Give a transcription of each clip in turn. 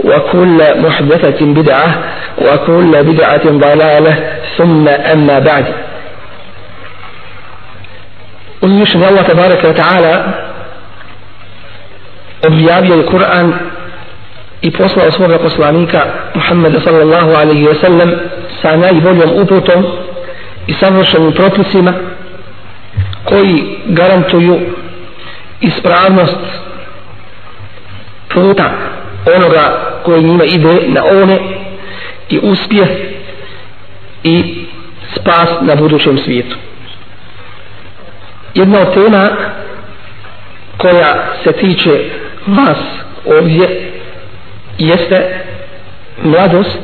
وكل محدثة بدعة وكل بدعة ضلالة ثم أما بعد uzvišen Allah tabaraka wa ta'ala objavio je Kur'an i poslao svoga poslanika Muhammeda sallallahu alaihi wa sallam sa najboljom uputom i savršenim propisima koji garantuju ispravnost puta onoga koji njima ide na one i uspjeh i spas na budućem svijetu. Jedna od tema koja se tiče vas ovdje jeste mladost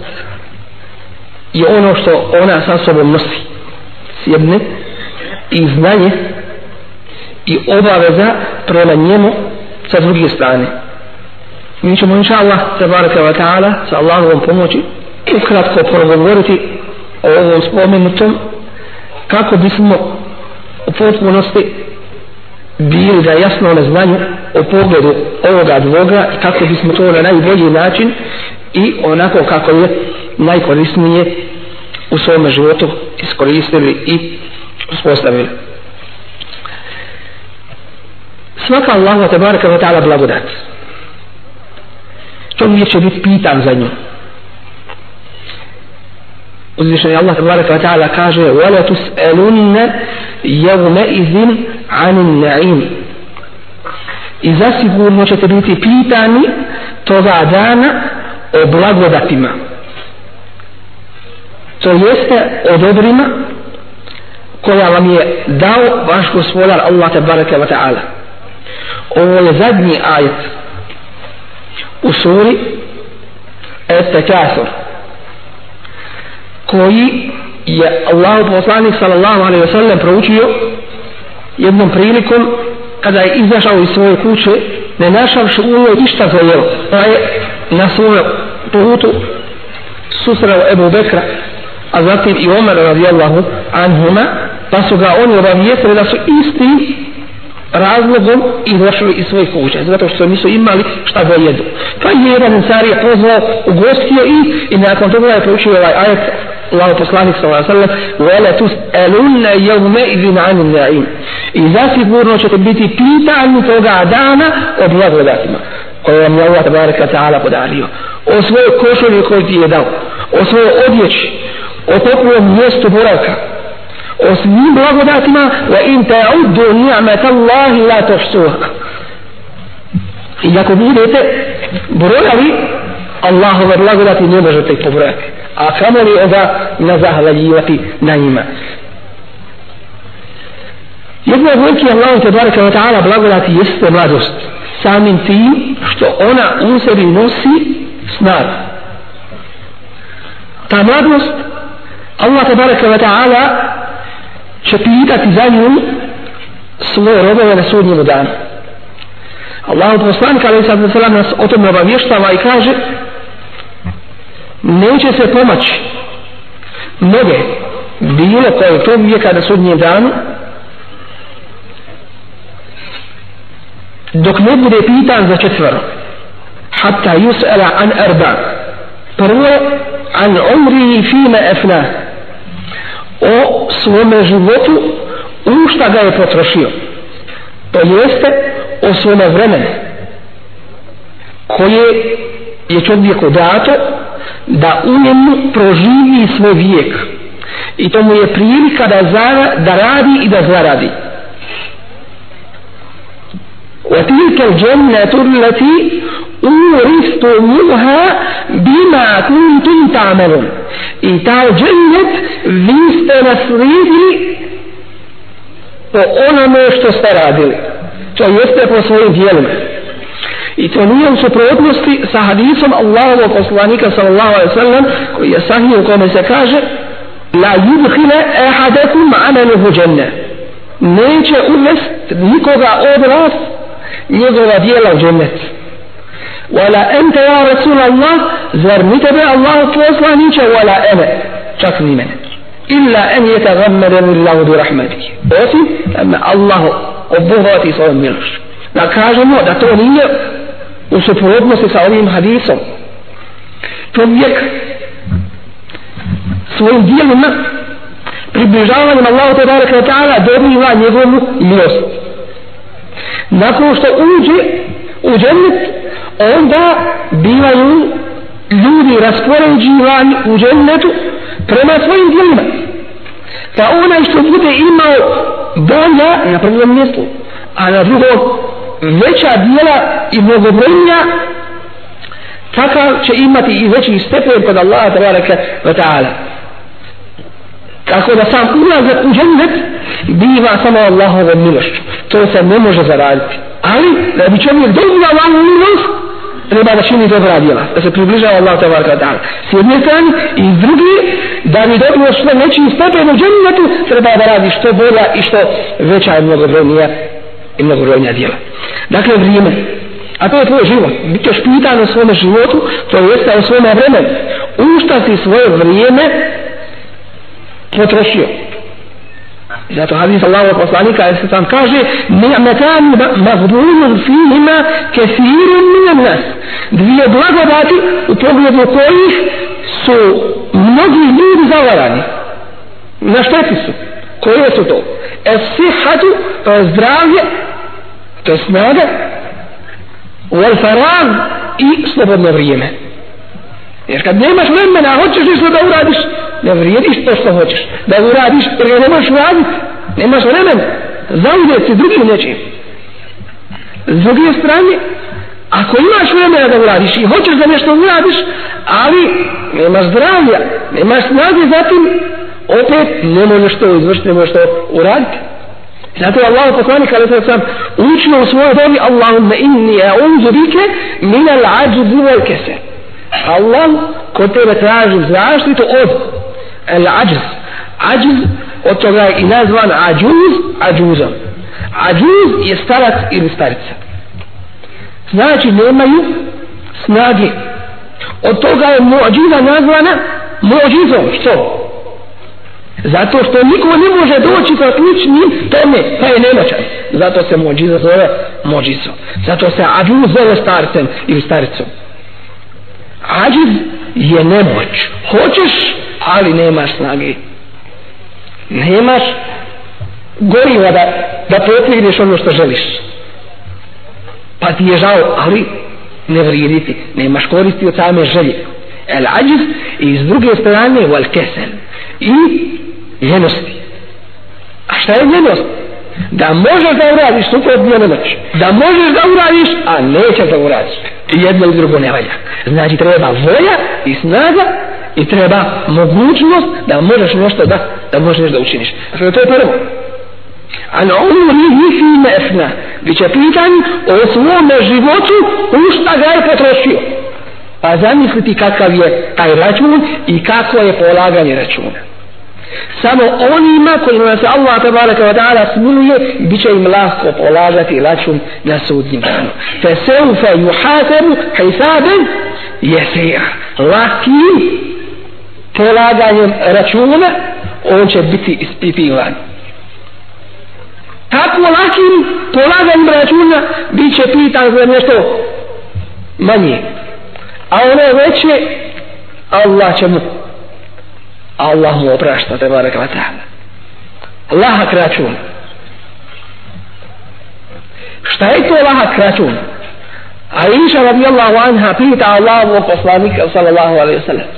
i ono što ona sa sobom nosi. S jedne i znanje i obaveza prema njemu sa druge strane mi ćemo inša Allah tabaraka wa ta'ala sa Allahovom pomoći ukratko progovoriti o ovom spomenutom kako bismo u potpunosti bili da jasno na znanju o pogledu ovoga dvoga i kako bismo to na najbolji način i onako kako je najkorisnije u svom životu iskoristili i uspostavili. Svaka Allahu te baraka wa ta'ala blagodat Čovjek će biti pitan za nju. Uzvišen je Allah tabaraka wa ta'ala kaže وَلَا تُسْأَلُنَّ يَوْمَ إِذٍ عَنِ النَّعِيمِ I zasigurno ćete biti pitani toga dana o blagodatima. To jeste o dobrima koja vam je dao vaš gospodar Allah tabaraka wa ta'ala. Ovo je zadnji ajet u suri Et-Tekasur koji je Allah poslanik sallallahu alaihi wasallam proučio jednom prilikom kada je izašao iz svoje kuće ne našavši u njoj išta za jelo pa je na svojom putu susreo Ebu Bekra a zatim i Omer radijallahu anhuma pa su ga oni obavijestili da su isti razlogom i došli iz svojih kuća zato što nisu imali šta da jedu. Pa je jedan car je pozvao ugostio i i nakon toga je proučio ovaj ajet Allah poslanik sallallahu alejhi ve sellem wala tusaluna yawma idhin 'anil na'im i zasigurno ćete biti pitani toga dana o blagodatima koje vam je Allah tabaraka ta'ala podario. O svojoj košulji koju ti je dao o svojoj odjeći o toplom mjestu boravka o svim blagodatima wa in ta'uddu ni'matallahi la tuhsuha. I ako budete brojali Allahove blagodati ne možete ih pobrojati a kamo li onda na zahvaljivati na njima. Jedna od velike Allah te baraka wa ta'ala blagodati jeste mladost. Samim tim što ona u sebi nosi snagu ta mladost Allah te baraka wa ta'ala će pitati za nju svoje robove na sudnjemu danu. Allah poslanik alaih sallam nas o tome obavještava i kaže neće se pomaći noge bilo koje tog vijeka na sudnjem danu dok ne bude pitan za četvero. Hatta yus'ala an arba. Prvo an umri fima afna o svome životu u šta ga je potrošio. To jeste o svome vremenu koje je čovjeku dato da u njemu proživi svoj vijek. I to mu je prilika da, zara, da radi i da zaradi. وتلك الجنة التي أورثتموها بما كنتم تعملون i ta džennet vi ste naslijedili po onome što ste radili to jeste po svojim dijelima i to nije u suprotnosti sa hadisom Allahovog poslanika sallallahu alaihi sallam koji je sahih u kome se kaže la yudhile ehadakum amaluhu dženne neće uvest nikoga od vas njegova dijela u džennet wala ente ja Rasul Allah zar mi tebe Allah poslaniće wala ene čak ni mene illa en je ta gammeden illahu bi rahmetiki osim da Allah obuhvati svojom milošću da kažemo da to nije u suprotnosti sa ovim hadisom čovjek svojim dijelima približavanjem Allahu te baraka ta'ala dobiva njegovu milost nakon što uđe u džennet onda bivaju ljudi raspoređivani u džennetu prema svojim djelima. Pa onaj što bude imao bolja na prvom mjestu a na drugom veća dijela i mnogobrojnija takav će imati i veći stepen kod Allaha tabaraka wa ta'ala tako da sam ulazak u džennet biva samo Allahove milošću. To se ne može zaraditi. Ali da bi čovjek dobio Allahovu milost treba da čini dobra djela da se približava Allah tabaraka ta'ala. S jedne strane i s druge da bi dobio što veći stepen u džennetu treba da radi što bolja i što veća i mnogobrojnija i mnogobrojnija djela. Dakle vrijeme. A to je tvoj život. Bit ćeš pitan o svome životu to jeste o svome vremenu. Ušta si svoje vrijeme potrošio. Zato hadis Allahov poslanika je sam kaže ni'matan maghdubun fihima kathirun min nas. Dvije blagodati u pogledu kojih su mnogi ljudi zavarani. Na šteti su. Koje su to? Es sihatu to je zdravlje to je snaga wal farag i slobodno vrijeme. Jer kad nemaš vremena hoćeš nešto da uradiš? Ne vrijediš to što hoćeš. Da uradiš jer nemaš raditi nemaš vremena. Zauzet si drugim nečim. S druge strane ako imaš vremena da uradiš i hoćeš da nešto uradiš ali nemaš zdravlja nemaš snage zatim opet ne možeš to izvršiti ne možeš to uraditi Zato je Allah poslanik ali sad sam učio u svojoj dobi Allahumma inni a'udhu bike min al-ajzi wal kasal. Allah kod tebe traži zaštitu od al-ajz. Ajz od toga je i nazvan ađuz, ađuzom. Ađuz je starac ili starica. Znači nemaju snage. Od toga je muđiza nazvana muđizom. Što? Zato što niko ne može doći sa sličnim tome, pa je nemoćan. Zato se mođiza zove muđizom. Zato se ađuz zove starcem ili staricom. Ađiz je nemoć. Hoćeš, ali nema snage. Nemaš goriva da, da potigneš ono što želiš. Pa ti je žao ali ne vrijediti nemaš koristi od same želje. El ađiz i s druge strane wal kesel. I ljenosti. A šta je ljenost? Da možeš da uradiš suprot je noć da možeš da uradiš a nećeš da uradiš jedno i drugo ne valja. Znači treba volja i snaga i treba mogućnost da možeš nešto da da možeš nešto da učiniš. Dakle to je prvo? A na umri fi mefna bit će pitan o svome životu u šta ga je potrošio. Pa zamisliti kakav je taj račun i kako je polaganje računa samo onima kojima se Allah tabaraka wa ta'ala smiluje bit će im lahko polagati račun na sudnjim danu. Fe seufe juhasebu hisaben jesira laki polaganjem računa on će biti ispitivan. Tako lakim polaganjem računa bit će pitan za nešto manje. A ono veće Allah će mu Allah mu oprašta te barek wa ta'ala. Lahak račun šta je to lahak račun a iša radijallahu anha pita Allahu poslanika sallallahu alaihi wa sallam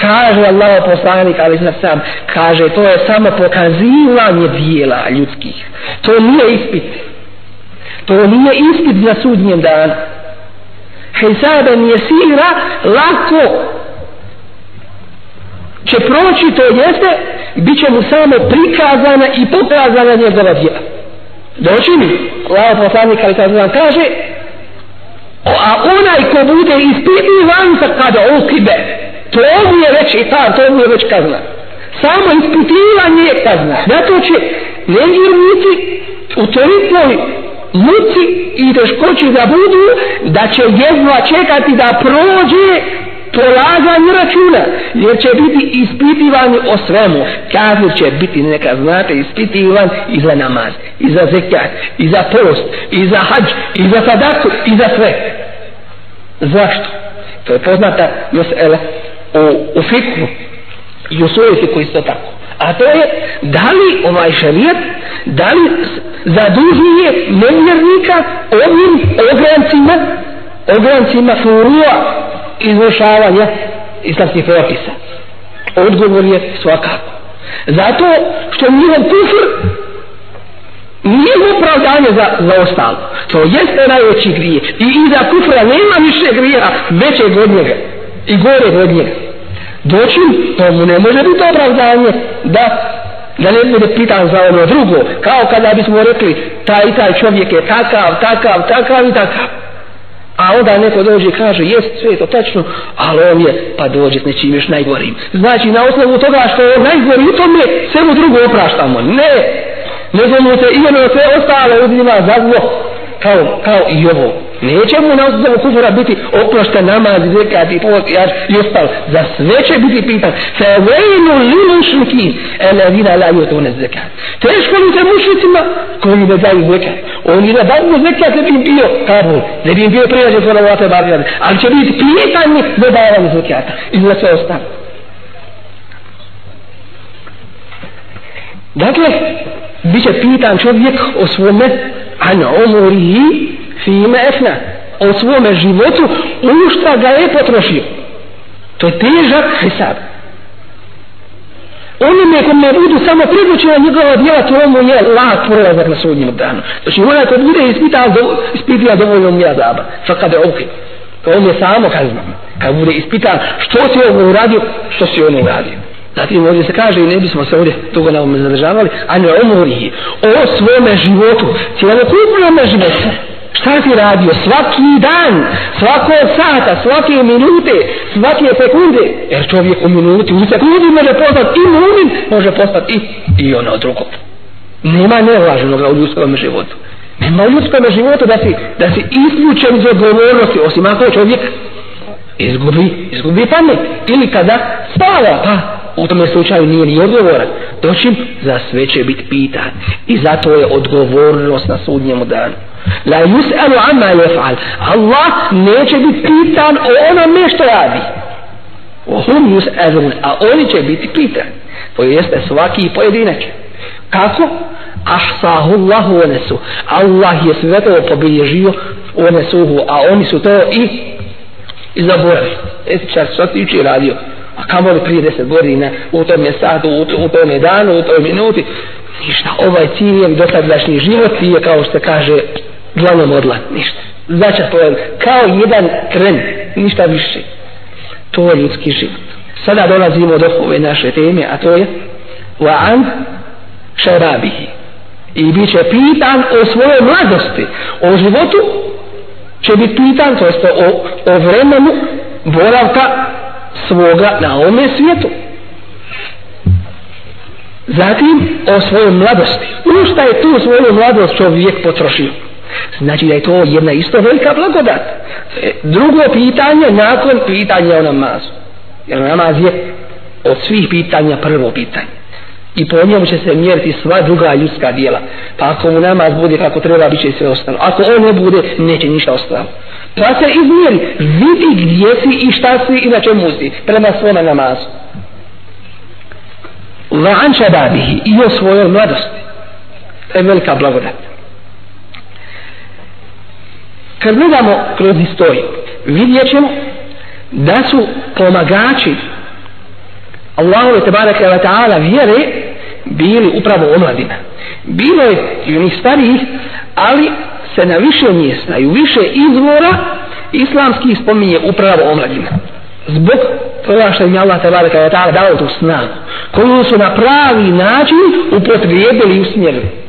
kaže Allah poslanik ali zna sam kaže to je samo pokazivanje dijela ljudskih. To nije ispit. To nije ispit za sudnjem danu. Hesaben je sira lako će proći to jeste bit će mu samo prikazana i pokazana njegova djela. Doći mi? Allah poslanik ali sad vam kaže a onaj ko bude ispitivan sa kada ukibe. To mu je već i tam to mu je već kazna. Samo ispitivanje je kazna. Zato će nevjernici u tolikoj muci i teškoći da budu da će jedva čekati da prođe polaganju računa jer će biti ispitivani o svemu. Kafir će biti neka znate ispitivan i za namaz i za zekat i za post i za hađ i za sadaku i za sve. Zašto? to je poznata Josele u, u fikru i u svojoj koji isto tako. A to je da li ovaj šarijet da li zadužuje nevjernika ovim ograncima ograncima furua izvršavanja islamskih propisa. Odgovor je svakako. Zato što njihov kufr nije opravdanje za, za ostalo to jeste najveći grije i iza kufra nema više grija veće od njega i gore od njega. Doćim to mu ne može biti opravdanje da da ne bude pitan za ono drugo kao kada bismo rekli taj i taj čovjek je takav, takav, takav i takav. A onda neko dođe i kaže, jest sve to tačno, ali on je, pa dođe s nečim još najgorim. Znači, na osnovu toga što je najgori u tome, sve mu drugo opraštamo. Ne, nego mu se i ono sve ostalo uzima za zlo, kao, kao i ovo. Neće mu na osnovu kufra biti oprošta namaz, zekat i post i ostalo. Za sve će biti pitan. Fe vejnu li mušliki, ele vina la ju tune zekat. Teško li se mušlicima koji ne daju zekat? Oni ne daju zekat, ne bi im bio kabul, ne bi im bio prijađe svoje ovate barjade. Ali će biti pitanje ne davanje zekata. I za sve ostalo. Dakle, bit će pitan čovjek o svome an umurihi fime efna o svome životu u šta ga je potrošio. To je težak hisab. Onome kom ne budu samo pridućena njegova djela to mu je lak prolazak na sudnjem danu. Znači onaj ko bude ispitao dovoljno mu je zaba fa kada je okej to on je samo kazna. Kad bude ispitan što si ovo uradio što si ono uradio. Zatim ovdje se kaže i ne bismo se ovdje toga na ovome zadržavali, a ne umorihi o svome životu, cijelokupnome životu. Šta si radio svaki dan, svako sata, svake minute, svake sekunde, jer čovjek u minuti, u sekundi može postati i mumin, može postati i, i ono drugo. Nema nevlaženoga u ljudskom životu. Nema u ljudskom životu da si, da si isključen iz odgovornosti, osim ako čovjek izgubi, izgubi pamet. Ili kada spava, pa u tome slučaju nije ni odgovoran. Doćim za sve će biti pitan. I zato je odgovornost na sudnjemu danu. La yus'alu amma yaf'al. Allah neće biti pitan o onome što radi. O hum yus'alun. A oni će biti pitan. To jeste svaki pojedinac kako? Ahsahu Allahu onesu Allah je sve to pobilježio onesuhu a oni su to i i zaboravili. Esi se što ti radio? A kamo li prije deset godina u tom je satu, u, u tom je danu, u toj minuti ništa, ovaj ciljem dosadašnji život je kao što kaže glavnom odla, ništa. Znači to je kao jedan tren ništa više. To je ljudski život. Sada dolazimo do ove naše teme a to je wa an šarabihi i bit će pitan o svojoj mladosti o životu će biti pitan to jeste o, o vremenu boravka svoga na ovome svijetu. Zatim o svojoj mladosti. U šta je tu svoju mladost čovjek potrošio? Znači da je to jedna isto velika blagodat. E, drugo pitanje nakon pitanja o namazu. Jer namaz je od svih pitanja prvo pitanje. I po njemu će se mjeriti sva druga ljudska dijela. Pa ako mu namaz bude kako treba, bit će sve ostalo. Ako on ne bude, neće ništa ostalo. Pa se izmjeri, vidi gdje si i šta si i na čemu si, prema svome namazu. Va'an šababihi i o svojoj mladosti. To je velika blagodat. Kad gledamo kroz historiju, vidjet ćemo da su pomagači Allahove tebareke wa ta'ala vjere bili upravo omladina. Bilo je i onih starijih, ali se na više mjesta i u više izvora islamski spominje upravo omladina. Zbog toga što im je Allah tebareke wa ta'ala dao tu snagu, koju su na pravi način upotrijebili i usmjerili.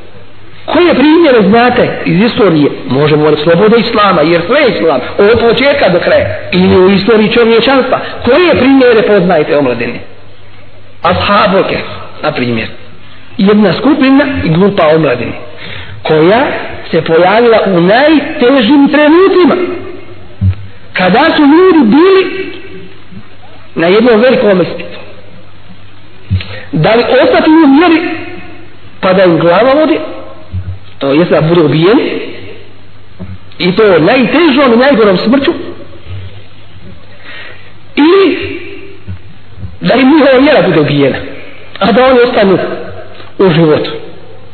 Koje primjere znate iz istorije? Možemo od slobode islama, jer sve je islam, od početka do kraja. Ili u istoriji čovječanstva. Koje primjere poznajete omladine? Ashaboke, na primjer. Jedna skupina i grupa omladine, koja se pojavila u najtežim trenutima. Kada su ljudi bili na jednom velikom ispitu. Da li ostati u vjeri, pa da im glava vodi, to je da budu ubijeni, i to najtežom i najgorom smrću ili da im njihova vjera bude ubijena a da oni ostanu u životu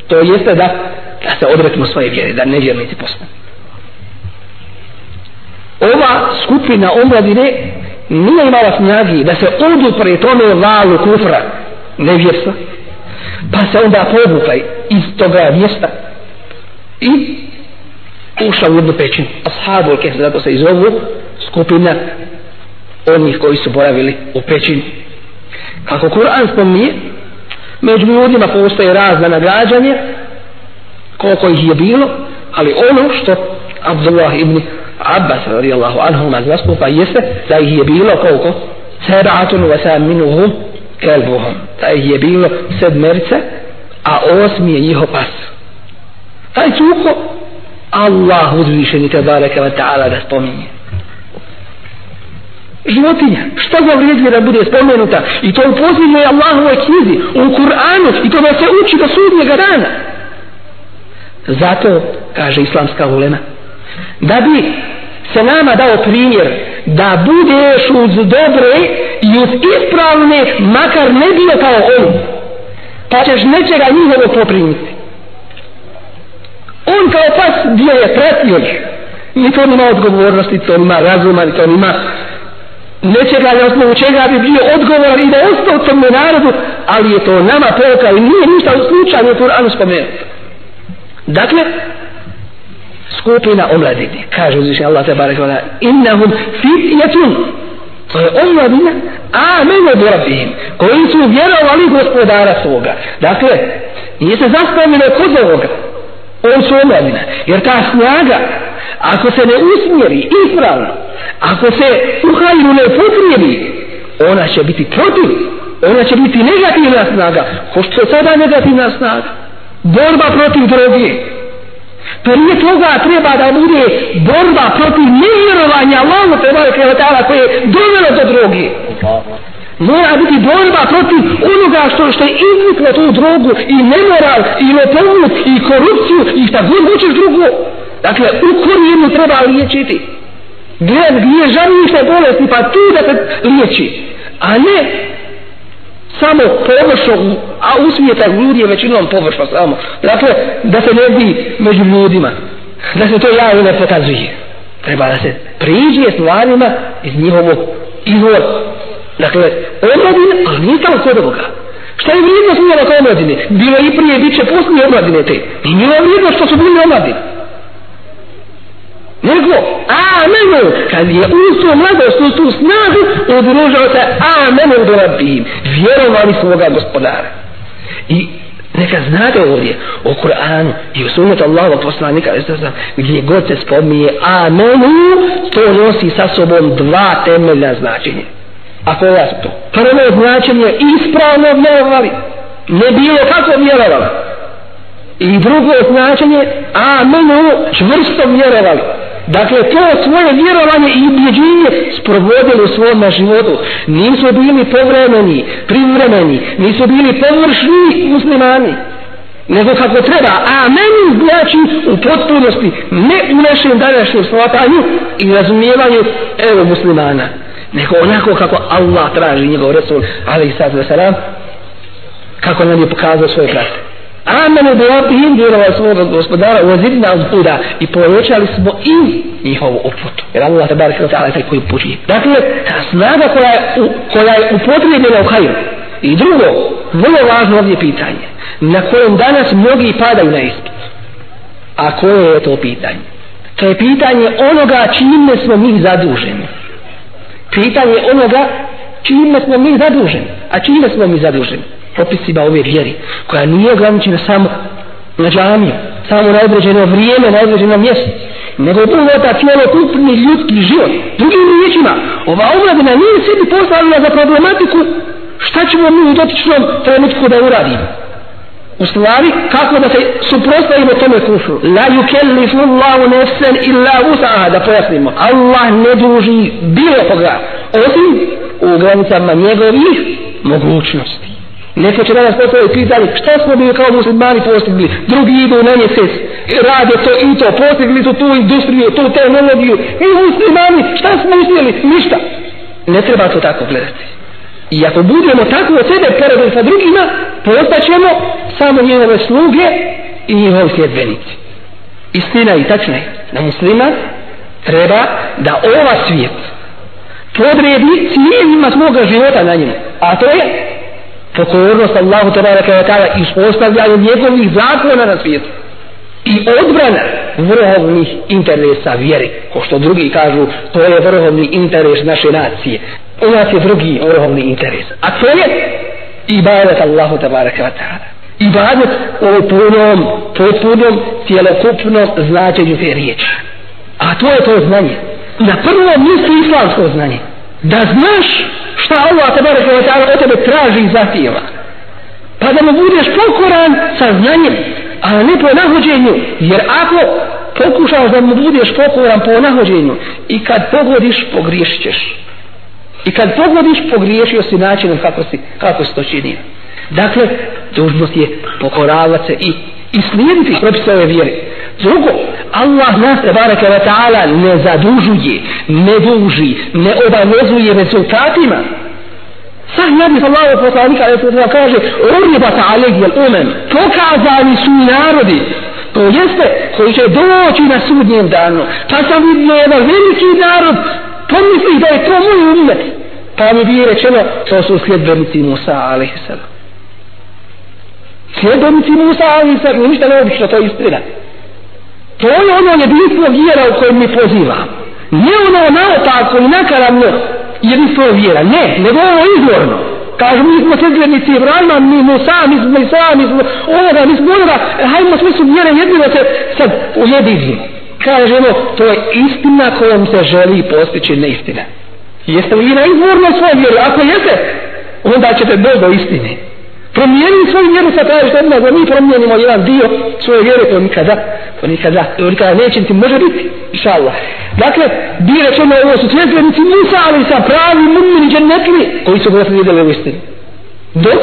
to jeste da da se odretimo svoje vjere da nevjernici postanu ova skupina omladine nije imala snagi da se odupre tome valu kufra nevjerstva pa se onda povukla iz toga mjesta i ušla u jednu pećinu. Ashabul kef zato se izovu skupina onih koji su boravili u pećini. Kako Kur'an spominje među ljudima postoje razna nagrađanje, koliko ih je bilo ali ono što Abdullah ibn Abbas radijallahu anhu ma zastupa jeste da ih je bilo koliko? Sebatun wa saminuhum kelbuhum. Da ih je bilo sedmerce, a osmi je njihov pas. Taj cuko Allah uzvišeni te baraka wa ta'ala da spominje. Životinja što ga vrijeduje da bude spomenuta? I to u posljednjoj Allahovoj knjizi u Kur'anu i to da se uči do sudnjega dana zato kaže islamska ulema da bi se nama dao primjer da budeš uz dobre i uz ispravne makar ne bio kao on pa ćeš nečega njihovo poprimiti. On kao pas bio je pratio ih ni to nima odgovornosti to nima razuma ni to nima nečega na osnovu čega bi bio odgovor i da ostao tome narodu ali je to nama poruka i nije ništa u slučaju Kur'anu spomenuto dakle skupina omladine. Kaže uzvišnji Allah te barek vada, innahum fitjetun to je omladina amenu borabihim koji su vjerovali gospodara svoga. Dakle nije se zastavljeno kod ovoga. On su omladina jer ta snaga ako se ne usmjeri ispravno ako se u ne potrijebi ona će biti protiv ona će biti negativna snaga. Ko što sada negativna snaga? Borba protiv droge. Prije toga treba da bude borba protiv nevjerovanja Allahu te bare taala koje je dovelo do droge. Mora biti borba protiv onoga što, što je izvuklo tu drogu i nemoral i lopovnut i korupciju i šta god hoćeš drugo. Dakle u korijenu treba liječiti. Gdje, gdje žanište bolesti pa tu da se liječi a ne samo površno, a usmijeta ljudi je većinom površno samo. Dakle, da se ne bi među ljudima, da se to javno ne pokazuje. Treba da se priđe stvarima iz njihovog izvora. Dakle, omladine, ali nije samo kod ovoga. Šta je vrijednost nije na omladine? Bilo i prije, bit će poslije omladine te. I nije vrijednost što su bili omladine nego amenu kad je usto mladost u tu snagu odružao se amenu do rabim vjerovali svoga gospodara. I neka znate ovdje o Kur'anu i o sunnetu Allahu poslanika gdje god se spominje amenu to nosi sa sobom dva temeljna značenja. A je jasno to? Prvo značenje ispravno vjerovali ne bilo kako vjerovali. I drugo značenje amenu čvrsto vjerovali. Dakle, to svoje vjerovanje i ubjeđenje sprovodili u svom životu. Nisu bili povremeni, privremeni, nisu bili površni muslimani. Nego kako treba. A meni znači u potpunosti, ne u našem današnjem shvatanju i razumijevanju evo muslimana. Nego onako kako Allah traži njegov Resul, ali i sad kako nam je pokazao svoje prate amenu bi rabihim vjerovali svog gospodara uzidna uzbuda i povećali smo i njihovu uputu jer Allah te barek ta'ala je taj koji upućuje dakle ta snaga koja je, koja je upotrebljena u hajru I drugo, vrlo važno ovdje pitanje, na kojem danas mnogi padaju na ispit. A koje je to pitanje? To je pitanje onoga čime smo mi zaduženi. Pitanje onoga čime smo mi zaduženi. A čime smo mi zaduženi? Propisima ove vjeri, koja nije ograničena samo na džamiju, samo na određeno vrijeme, na određeno mjesto, nego ta cijelokupni ljudski život. Drugim riječima, ova omladina nije sebi postavila za problematiku šta ćemo mi u dotičnom trenutku da uradimo. U stvari, kako da se suprostavimo tome kufru? La yukellifu Allahu nefsen illa usaha, da pojasnimo. Allah ne duži bilo koga, osim u granicama njegovih mogućnosti. Neko će danas postaviti pitanje, šta smo bili kao muslimani postigli? Drugi idu na mjesec, rade to i to, postigli su tu industriju, tu tehnologiju. I muslimani, šta smo uspjeli? Ništa. Ne treba to tako gledati. I ako budemo tako od sebe poredili sa drugima, postaćemo samo njegove sluge i njihovi sljedbenici. Istina i tačna je da muslima treba da ova svijet podredi cijeljima svoga života na njemu. A to je pokornost Allahu tabaraka wa ta'ala i uspostavljanje njegovih zakona na svijetu. I odbrana vrhovnih interesa vjere. Ko što drugi kažu to je vrhovni interes naše nacije. U nas je drugi vrhovni interes. A to je ibadat Allahu tabaraka wa ta'ala. Ibadat u punom potpunom cijelokupnom značenju te riječi. A to je to znanje. Na prvo mjesto islamsko znanje. Da znaš šta Allah te barek wa od tebe traži i zahtijeva. Pa da mu budeš pokoran sa znanjem, a ne po nahođenju, jer ako pokušaš da mu budeš pokoran po nahođenju i kad pogodiš, pogriješit ćeš. I kad pogodiš, pogriješio si načinom kako si, kako si to činio. Dakle, dužnost je pokoravati se i, i slijediti propise ove vjere. Drugo, Allah nas te baraka wa ta'ala ne zadužuje, ne duži, ne obavezuje rezultatima. Sah nabi sallahu poslanika ali se kaže Uribat alegi al umem Pokazani su narodi To jeste koji će doći na sudnjem danu Pa sam vidio jedan veliki narod Pomisli da je to moj umet Pa mi bi rečeno To su sljedbenici Musa alaihi sallam Sljedbenici Musa alaihi sallam Ništa neobično, to to istina To je ono jedinstvo vjera u kojem mi pozivam. Ne ono naopako i nakaravno jedinstvo vjera. Ne, nego ovo izvorno. Kažu mi smo sedljenici Ibrahima, mi smo sami, mi smo sami, mi smo ovoga, mi smo onoga, hajmo sve su vjere jedino se sad ujedinimo. Kažemo, to je istina kojom se želi postići neistina. Jeste li vi na izvorno svoje vjere? Ako jeste, onda ćete doći do istine promijenili svoju vjeru sa tražiš od nas da mi promijenimo jedan dio svoje vjere to nikada to nikada to nikada neće ti može biti inša Allah dakle bi rečeno ovo su svjetlenici Musa ali sa pravi mummini džennetli koji su gledali vidjeli u istinu. Dok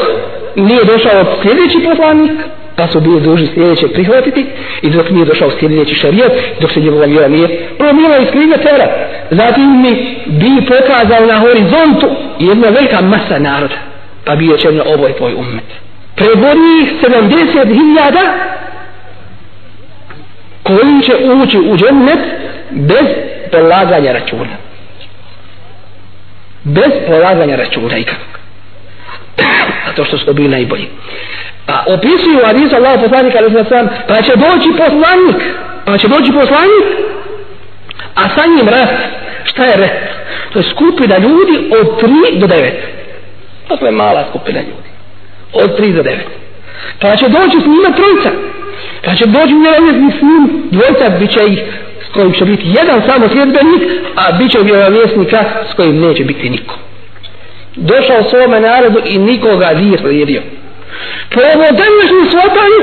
nije došao sljedeći poslanik pa su bili duži sljedeće prihvatiti i dok nije došao sljedeći šarijet dok se njegova vjera nije promijela iz krive tera zatim mi bi pokazao na horizontu jedna velika masa naroda pa bio će na ovoj tvoj umet. ih 70.000 koji će ući u džennet bez polaganja računa. Bez polaganja računa ikakvog. Zato što su bili najbolji. A opisuju Adis Allah poslanika ali sam sam, pa će doći poslanik, pa će doći poslanik, a sa njim rast, šta je rast? To je skupina ljudi od 3 do 9. Dakle, mala skupina ljudi. Od 3 do 9. Pa će doći s njima trojica. Pa će doći vjerovjesnik s njim dvojica bit će ih s kojim će biti jedan samo sljedbenik, a bit će vjerovjesnika s kojim neće biti niko. Došao svome narodu i nikoga nije slijedio. Po ovo današnje svatanju,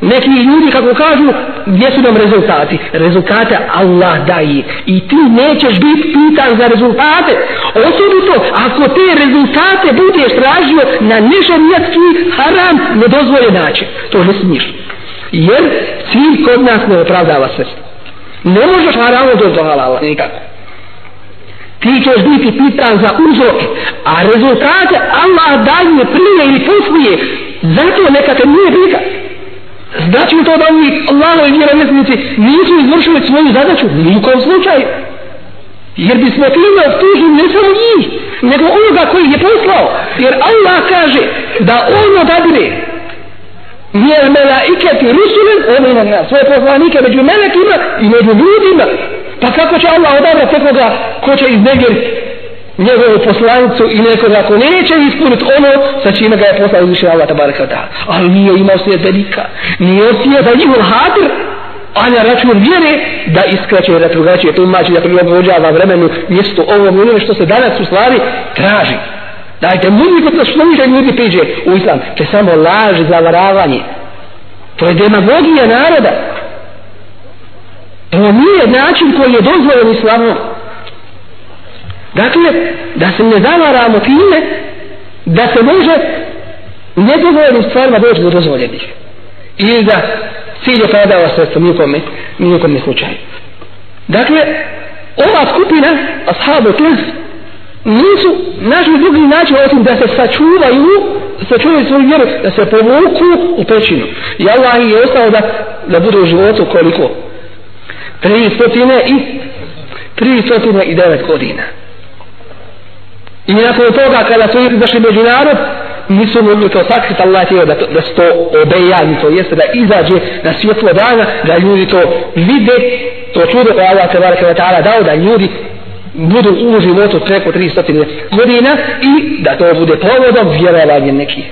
neki ljudi kako kažu gdje su nam rezultati? Rezultate Allah daje. I ti nećeš biti pitan za rezultate. Osobito ako te rezultate budeš tražio na nešarijatski haram nedozvoljen način. To ne smiješ. Jer cilj kod nas ne opravdava sve ne možeš haramo doći do halala nikako. Ti ćeš biti pitan za uzroke a rezultate Allah daje prije ili poslije. Zato neka te nije briga. Znači to da oni Allahovi vjerovjesnici nisu izvršili svoju zadaću, ni u kom slučaju. Jer bismo time optužili ne samo njih, nego onoga koji je poslao jer Allah kaže da on odabire nije melaiketi rusulen oni na svoje poslanike među melekima i među ljudima pa kako će Allah odabrati nekoga ko će iznegiriti njegovu poslanicu i nekoga ko neće ispuniti ono sa čime ga je poslao uzviše Allah tabaraka ta'ala. Ali nije imao svijet velika nije osio da njihov hadir. A na račun vjere da iskraće i drugačije tumači da prilagođava vremenu mjesto ovom i što se danas u stvari traži. Dajte mudite to što više ljudi priđe u islam. To je samo laž zavaravanje. To je demagogija naroda. To nije način koji je dozvoljen islamom dakle da se ne zavaramo time da se može nedovoljnim stvarima doći do dozvoljenih ili da cilj je sredstvo nikome, nikome slučaju. Dakle, ova skupina, ashabu tlh, nisu našli drugi način osim da se sačuvaju, sačuvaju svoju vjeru, da se povuku u pećinu. I Allah je ostao da, da bude u životu koliko? Tri stotine i tri stotine i devet godina. I nakon toga kada su izašli među narod, nisu mogli to sakriti, Allah je da, da se to obejani, to jeste da izađe na svjetlo dana, da ljudi to vide, to čudo koje Allah te baraka ta'ala dao, da ljudi budu u životu preko 300 godina i da to bude povodom vjerovanja nekih.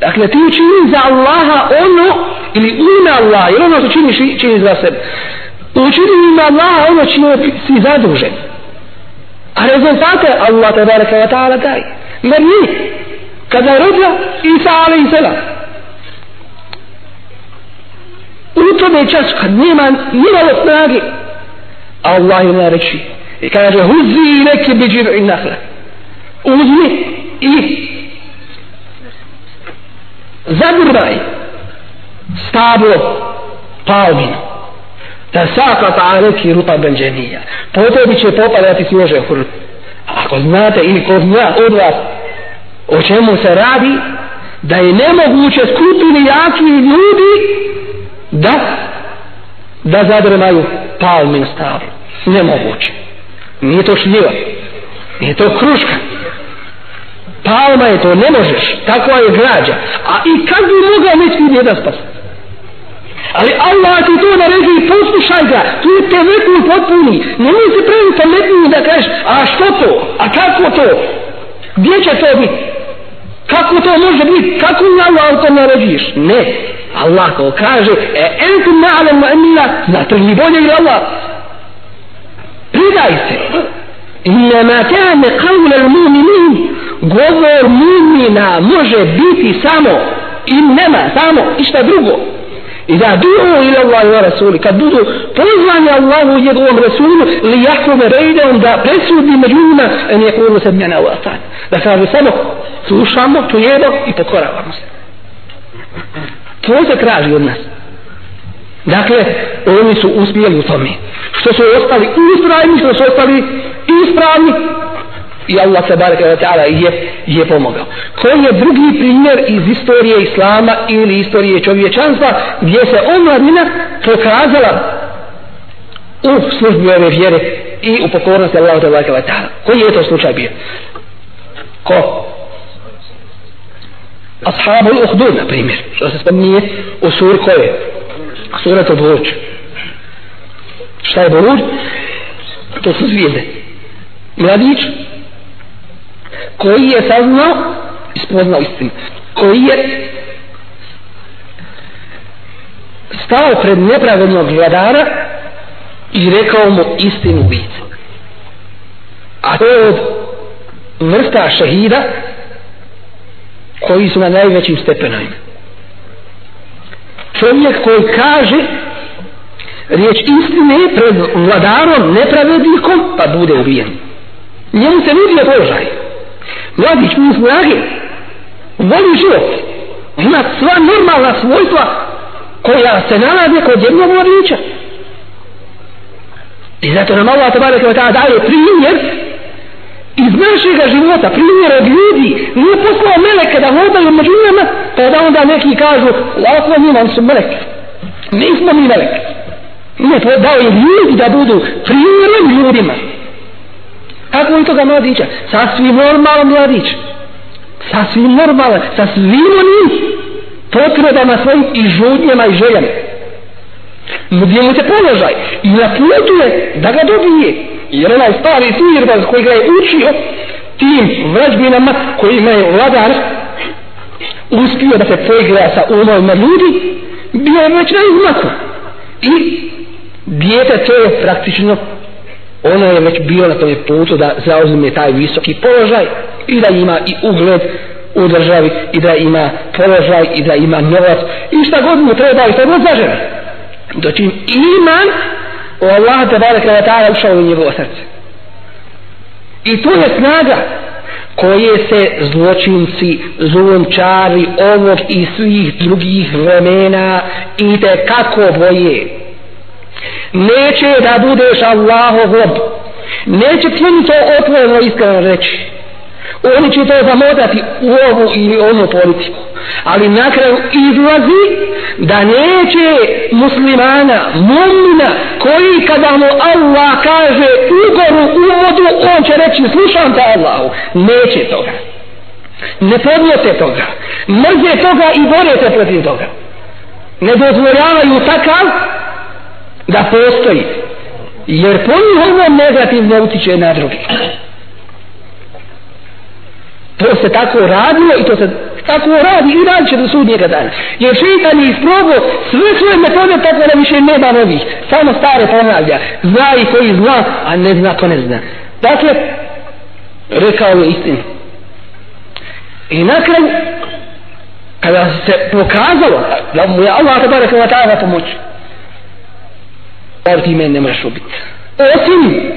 Dakle, ti učini za Allaha ono, ili ime Allah, jer ono što činiš, čini za sebe. Učini ime Allaha ono čime si zadužen. A rezultate Allah te baraka ta'ala daje. Jer nije kada je rođa Isa ale i sela u tome čas kad nema nimalo snage Allah je nareći i kaže huzi neki biđir i nahle uzmi i zagrvaj stablo palminu da saka ta neki rupa benđenija po tebi će popadati svježe hrv ako znate ili ko zna od vas o čemu se radi da je nemoguće skupini jaki ljudi da da zadrmaju palmin stav. Nemoguće. Nije to šljiva. Nije to kruška. Palma je to ne možeš. Takva je građa. A i kad bi mogao neći biti da spas ali Allah ti to naredi i poslušaj ga tu je te veku potpuni ne mi se pravi pametniji da kažeš a što to a kako to gdje će to biti Kako to može biti? Kako mi Allah to narediš? Ne. Allah ko kaže, e entum na'alem ma'amina, znate li bolje ili Allah? Pridaj se. Inama kane qavle l'muminin, govor mumina može biti samo i nema samo išta drugo. I da du'u ila Allah wa Rasuli, kad budu pozvani Allahu i njegovom Rasulu, li jakome rejdom da presudi među njima, en je kulu se mjena u atan. Da kažu samo, slušamo, čujemo i pokoravamo se. To se traži od nas. Dakle, oni su uspjeli u tome. Što su ostali ustrajni, što su ostali ispravni, i Allah se barek wa ta'ala je, je pomogao. Koji je drugi primjer iz istorije Islama ili istorije čovječanstva gdje se omladina pokazala u službi ove vjere i u pokornosti Allah te barek wa ta'ala. Koji je to slučaj bio? Ko? Ashabu l-Uhdud, na primjer. Što se spominje u sur koje? Surat to Buruđ. Šta je Buruđ? To su zvijezde. Mladić, koji je saznao i spoznao istinu koji je stao pred nepravednog vladara i rekao mu istinu lice a to je od vrsta šehida koji su na najvećim stepenovima čovjek koji kaže riječ istine pred vladarom nepravednikom pa bude ubijen. Njemu se nudio položaj mladić mu snage voli život. Ima sva normalna svojstva koja se nalaze kod jednog mladića. I zato nam Allah tebara wa tada daje primjer iz našega života, primjer od ljudi. Nije poslao meleke da hodaju među njima pa da onda neki kažu lako mi nam su meleke. Nismo mi meleke. Nije to dao je ljudi da budu primjerom ljudima. Kako je toga mladića? Sasvim normalan mladić. Sasvim normalan. Sa svim onim potrebama svojim i žudnjama i željama. Gdje mu se položaj i na da ga dobije. Jer onaj stari sirbaz koji ga je učio tim vrađbinama kojima je vladar uspio da se poigra sa umovima ljudi, bio je već na izmaku. I dijete to je praktično ona je već bio na tom putu da zauzme taj visoki položaj i da ima i ugled u državi i da ima položaj i da ima novac i šta god mu treba i šta god zažele. Dočim iman u Allah te bare kada ta'ala ušao u njegovo srce. I to je snaga koje se zločinci, zulumčari ovog i svih drugih vremena i te kako boje. Neće da budeš Allahov rob. Neće ti to otvoreno iskreno reći. Oni će to zamotati u ovu ili onu politiku. Ali na kraju izlazi da neće muslimana, mumina, koji kada mu Allah kaže ugoru u vodu, on će reći slušam te Allahu. Neće toga. Ne podnijete toga. Mrze toga i borete protiv toga. Ne dozvoljavaju takav da postoji. Jer po njihovom negativno utiče na drugi. To se tako radilo i to se tako radi i radit će do sudnjega dana. Jer šeitan je isprobao sve svoje metode tako da više nema novih. Samo stare ponavlja. Zna i koji zna, a ne zna ko ne zna. Dakle, rekao je istinu. I na kraju, kada se pokazalo da mu je Allah tabaraka wa ta'ala pomoć, jer ti meni ne možeš ubiti. Osim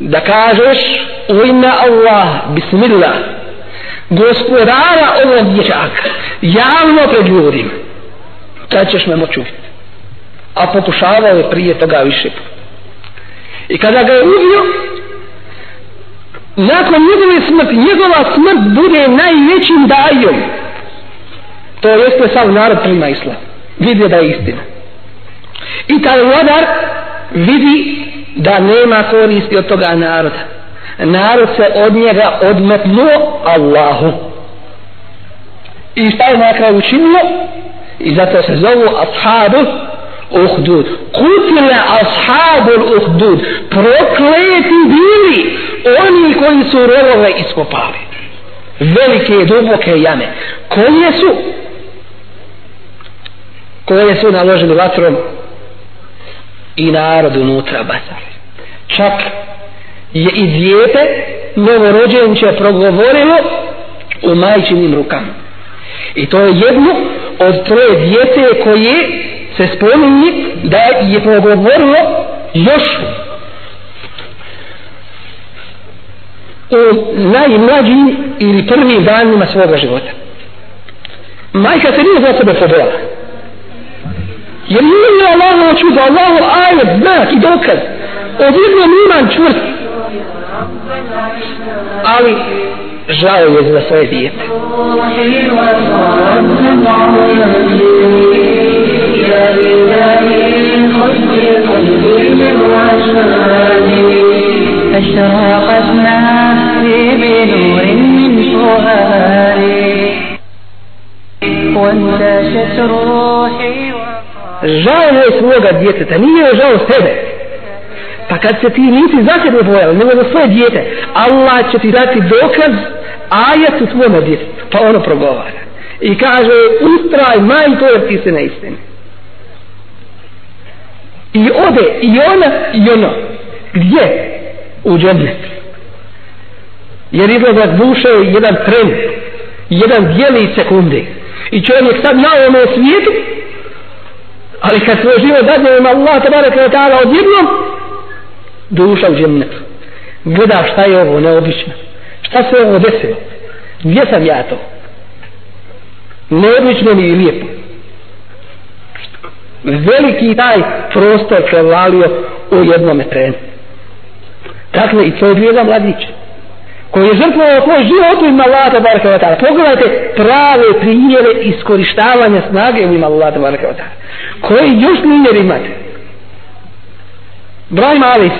da kažeš u ime Allah, bismillah, gospodara ovog dječaka, javno pred ljudim, tad ćeš me moći ubiti. A pokušavao je prije toga više. I kada ga je ubio, nakon njegove smrti, njegova smrt bude najvećim dajom. To jeste sam narod prima islam. Vidje da je istina. I taj vladar vidi da nema koristi od toga naroda. Narod se od njega odmetnuo Allahu. I šta je nakraj učinio? I zato se zovu ashabu uhdud. Kutile ashabu uhdud. Prokleti bili oni koji su rolove iskopali. Velike i duboke jame. Koje su? Koje su naložili vatrom i narod unutra basar. Čak je i dijete novorođenče progovorilo u majčinim rukama. I to je jedno od troje djece koje se spominje da je progovorilo još u najmlađim ili prvim danima svoga života. Majka se nije za sebe pobojala. Jer nije Allahovo čudo, Allahovo ajet, znak i dokaz. Od jednom iman čvrst. Ali žao je za svoje dijete. أشرقت نفسي بنور من فؤادي وانتشت روحي žao je svoga djeteta, nije je žao sebe. Pa kad se ti nisi za sebe bojala, nego za svoje djete, Allah će ti dati dokaz ajet u tvojome djete. Pa ono progovara. I kaže, ustraj, majko, jer ti se na istini. I ode, i ona, i ono. Gdje? U džemljet. Jer izgleda duše jedan tren, jedan dijeli sekunde. I čovjek sad na ovome svijetu, Ali kad svoj život dadne ima Allah tabaraka wa ta'ala odjednom, duša u džennetu. Gleda šta je ovo neobično. Šta se ovo desilo? Gdje sam ja to? Neobično mi je lijepo. Veliki taj prostor prevalio u jednom trenu. Dakle, i to je bio za mladića koji je žrtvovao svoj život u ima Allah tabaraka wa ta'ala. Pogledajte prave primjere iskorištavanja snage u ima Allah tabaraka wa ta'ala. Koji još primjer imate? Ibrahim alaih.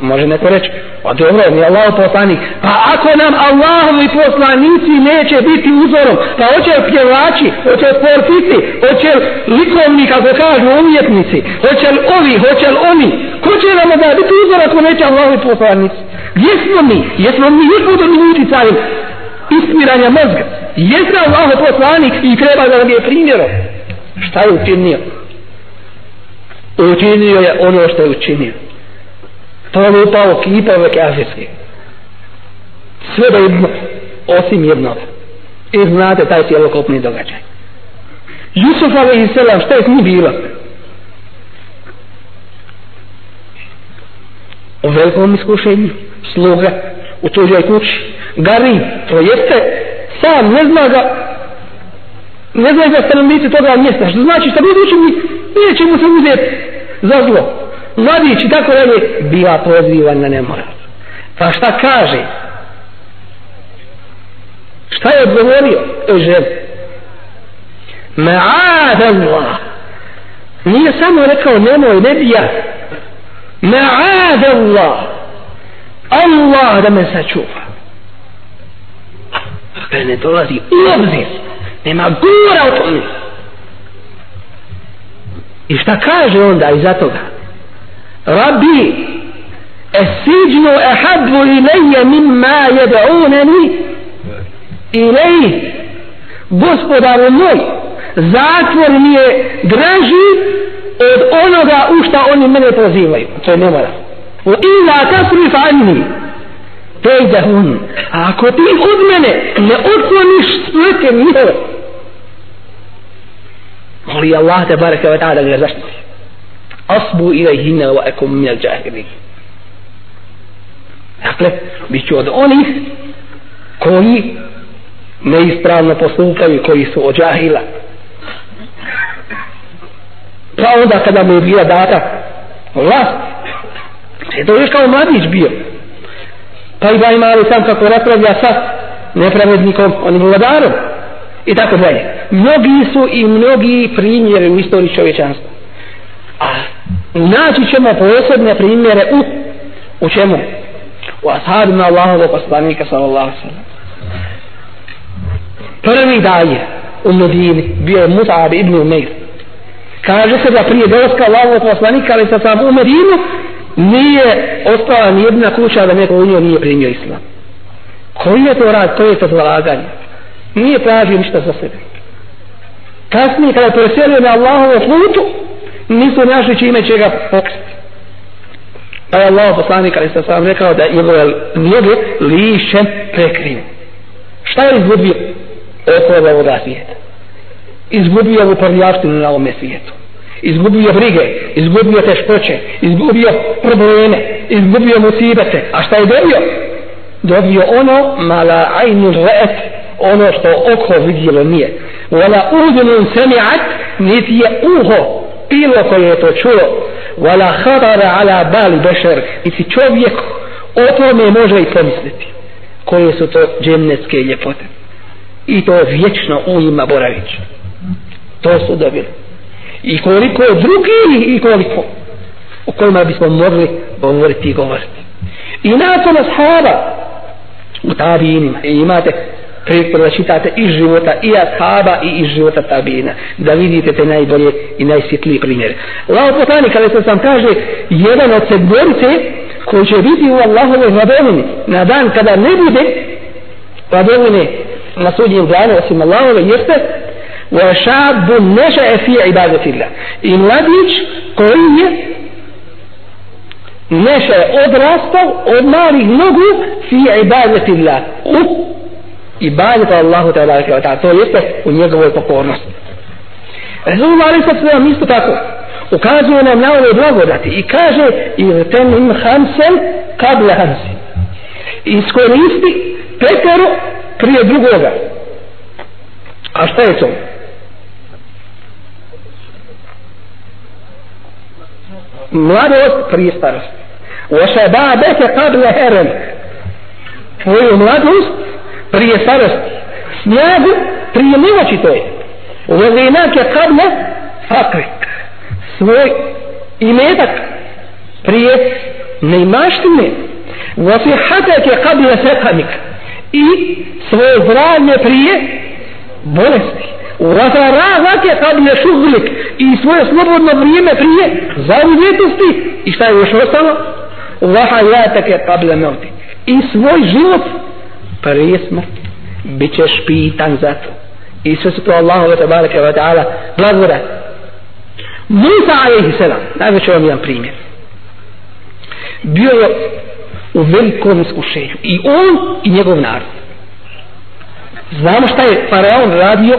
Može neko reći, a dobro, mi je Allah poslanik. Pa ako nam Allahovi poslanici neće biti uzorom, pa hoće pjevači, hoće sportisti, hoće likovni, kako kažu, umjetnici, hoće li ovi, hoće li oni, ko će nam da biti uzor ako neće Allahovi poslanici? Gdje smo mi? Jesmo mi još budu ljudi utjecajem ispiranja mozga? Jeste Allahov poslanik i treba da nam je primjerom? Šta je učinio? Učinio je ono što je učinio polupao kipove kafirske. Sve do jedno, osim jednog. I znate taj cijelokopni događaj. Jusuf alaihi selam, šta je s njim bilo? U velikom iskušenju, sluge u tuđoj kući, gari, to jeste, sam ne zna ga, ne zna ga stanovnici toga mjesta, što znači šta budući mi, neće mu se uzeti za zlo mladić i tako dalje, bila pozivan na nemoral. Pa šta kaže? Šta je odgovorio? E žel. Ma'ad Allah. Nije samo rekao nemoj, ne bi ja. Ma'ad Allah. Allah da me sačuva. Dakle ne dolazi u obzir. Nema gura u tome. I šta kaže onda iza toga? Rabbi, esiđnu ehadvu ilaje mimma jedouneni ilaje gospodaru moj zatvor mi je draži od onoga u šta oni mene prozivaju. to je nemoralno. وإلا تصرف عني. كيدهن أكو تيم أدمني لأكو نشتك ميهو مولي الله تبارك وتعالى لرزشت أصبوا إليهن وأكم من الجاهلين. Dakle, bit će od onih koji neispravno postupaju, koji su od džahila. Pa onda kada mu je bila data vlast, je to još kao mladić bio. Pa Iba da ima ali sam kako raspravlja sa nepravednikom, onim vladarom. I tako dalje. Mnogi su i mnogi primjeri u istoriji čovječanstva. A naći ćemo posebne primjere u u čemu? U ashabima Allahovu poslanika sallallahu sallam. Prvi daje u Medini bio je Musab ibn Umeir. Kaže se da prije dolaska Allahovu poslanika ali sa sam u Medinu nije ostala ni jedna kuća da neko u njoj nije primio islam. Koji je to rad, koje je to zalaganje? Nije tražio ništa za sebe. Kasnije kada je preselio na Allahovu putu, nisu našli čime će ga pokriti. Pa je Allah poslanik ali sam sam rekao da je njegu lišem prekriju. Šta je izgubio? Oko ovoga svijeta. Izgubio ovu prljavštinu na ovome svijetu. Izgubio brige, izgubio teškoće, izgubio probleme, izgubio musibete. A šta je dobio? Dobio ono mala ajnu re'et, ono što oko vidjelo nije. Wala udunun sami'at, niti je uho bilo koje je to čulo wala khabara ala bali bešer i si čovjek o tome može i pomisliti koje su to džemnetske ljepote i to vječno u njima boravić to su dobili i koliko drugi i koliko o kojima bismo mogli govoriti i govoriti. I nakon ashaba u tabinima imate priliku da čitate iz života i ashaba i iz života tabina da vidite te najbolje i najsvjetlije primjere Lao poslanik kada se sam kaže jedan od sedmorice koji će biti u Allahovoj hladovini na dan kada ne bude hladovine na sudnjem danu osim Allahove jeste wa šabu neša e fi ibadetillah i mladić koji je neša je odrastao od malih nogu fi ibadetillah u i Allahu ta'ala wa ta'ala. To jeste u njegovoj pokornosti. Resulullah ali sad sve isto tako ukazuje nam na ove blagodati i kaže irten im hamsel kable hamsi. Iskoristi petero prije drugoga. A šta je to? mladost prije starosti وشبابك قبل هرم tvoju mladost prije starosti snagu prije nemoći to je uvezinake kadne fakrik svoj imetak prije neimaštine vasihateke kabile sekamik i svoje zdravlje prije bolesti vasihateke kabile šuglik i svoje slobodno vrijeme prije zauzetosti i šta je još ostalo? Vahajateke kabile mevti. I svoj život prije smrti. Bit ćeš pitan za to. I sve su to Allahove tabaraka wa ta'ala blagodat Musa alaihi selam najveći vam jedan primjer. Bio je u velikom iskušenju i on i njegov narod. Znamo šta je faraon radio?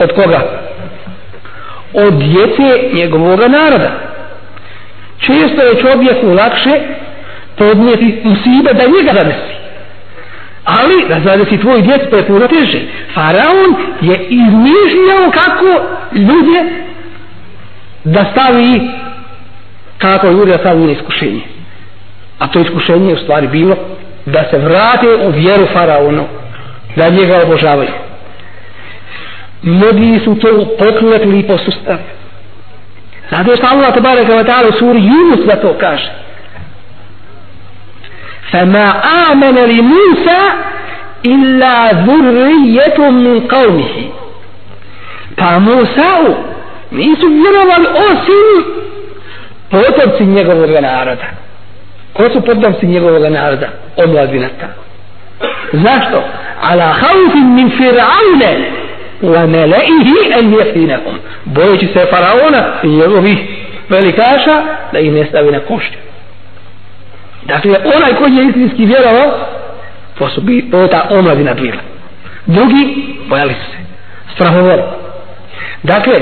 Od koga? Od djece njegovog naroda. Često je čovjeku lakše podnijeti musibe da njega zadesi. Ali da zadesi tvoj djec to je puno teže. Faraon je izmišljao kako ljude da stavi kako ljude da stavi na iskušenje. A to iskušenje je u stvari bilo da se vrate u vjeru faraonu da njega obožavaju mnogi su to pokletli i posustavili zato što Allah tabarak wa ta'ala u suri Yunus da to kaže فما آمن لموسى إلا ذرية من قومه pa Musa'u nisu vjerovali osim potomci njegovog naroda ko su potomci njegovog naroda omladinata zašto ala haufin min fir'aune wa melaihi an jeftinahum bojeći se faraona i njegovih velikaša da ih ne stavi na košće Dakle, onaj koji je istinski vjerovao, to su bi, to ta omladina bila. Drugi, bojali su se. Strahovali. Dakle,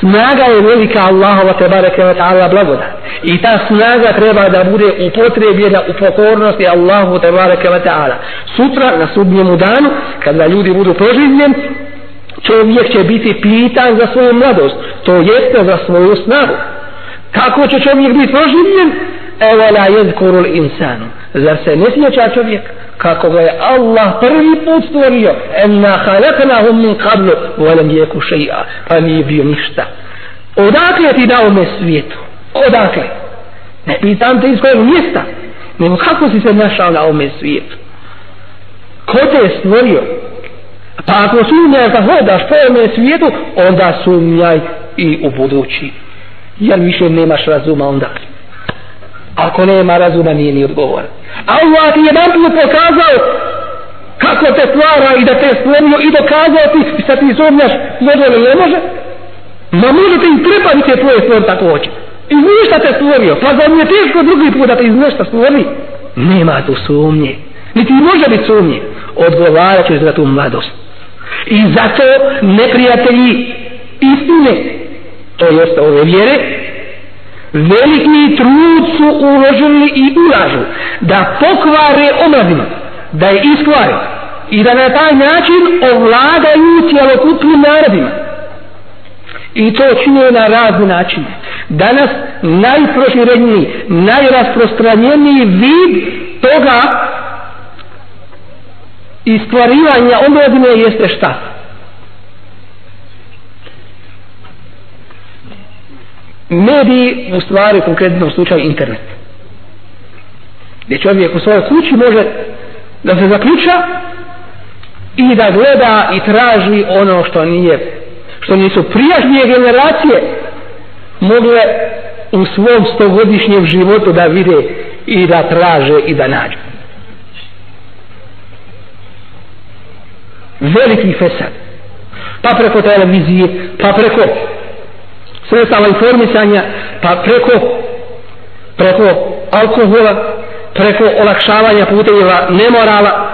snaga je velika Allahova te bareke wa ta'ala blagoda. I ta snaga treba da bude upotrebljena u pokornosti Allahu te bareke wa ta'ala. Sutra, na sudnjemu danu, kada ljudi budu proživljeni, čovjek će biti pitan za svoju mladost. To jeste za svoju snagu. Kako će čovjek biti proživljen? Evala jezkuru l'insanu. Zar se ne sjeća čovjek kako ga je Allah prvi put stvorio? Enna halaknahum min kablu volem jeku šeja. Pa nije bio ništa. Odakle ti dao me svijetu? Odakle? Ne pitam te iz kojeg mjesta. Nego kako si se našao na ovome svijetu? Ko te je stvorio? Pa ako sumnjaš da hodaš po ovome svijetu, onda sumnjaj i u budući. Jer više nemaš razuma onda. Ako nema razuma nije ni odgovor. Allah ti jedan put pokazao kako te stvara i da te stvorio i dokazao ti i sad ti sumnjaš stvorio ne može. Ma može te i treba ti te tvoje stvor tako hoće. I ništa te stvorio. Pa za mi je teško drugi put da te iz nešto stvori. Nema tu sumnje. Niti može biti sumnje. Odgovarat ćeš za tu mladost. I zato neprijatelji istine, to jeste ove vjere, veliki trud su uložili i ulažu da pokvare omladinu, da je iskvare i da na taj način ovladaju cijelokupnim narodima. I to čine na razni način. Danas najprošireniji, najrasprostranjeniji vid toga i stvarivanja omladine jeste šta? mediji u stvari konkretno u slučaju internet gdje čovjek u svojoj kući može da se zaključa i da gleda i traži ono što nije što nisu prijašnje generacije mogle u svom stogodišnjem životu da vide i da traže i da nađu veliki fesad. Pa preko televizije pa preko sredstava informisanja pa preko preko alkohola preko olakšavanja puteva nemorala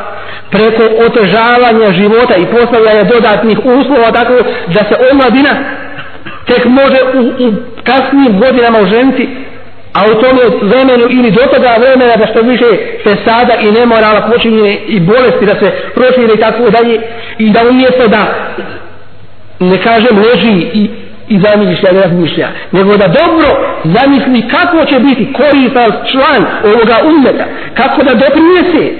preko otežavanja života i postavljanja dodatnih uslova tako da se omladina tek može u, u kasnijim godinama oženiti a u tome vremenu ili do toga vremena da što više fesada i nemorala počinje i bolesti da se prošire i tako dalje i da umjesto da ne kažem leži i i zamišlja i razmišlja, nego da dobro zamisli kako će biti koristan član ovoga umeta, kako da doprinese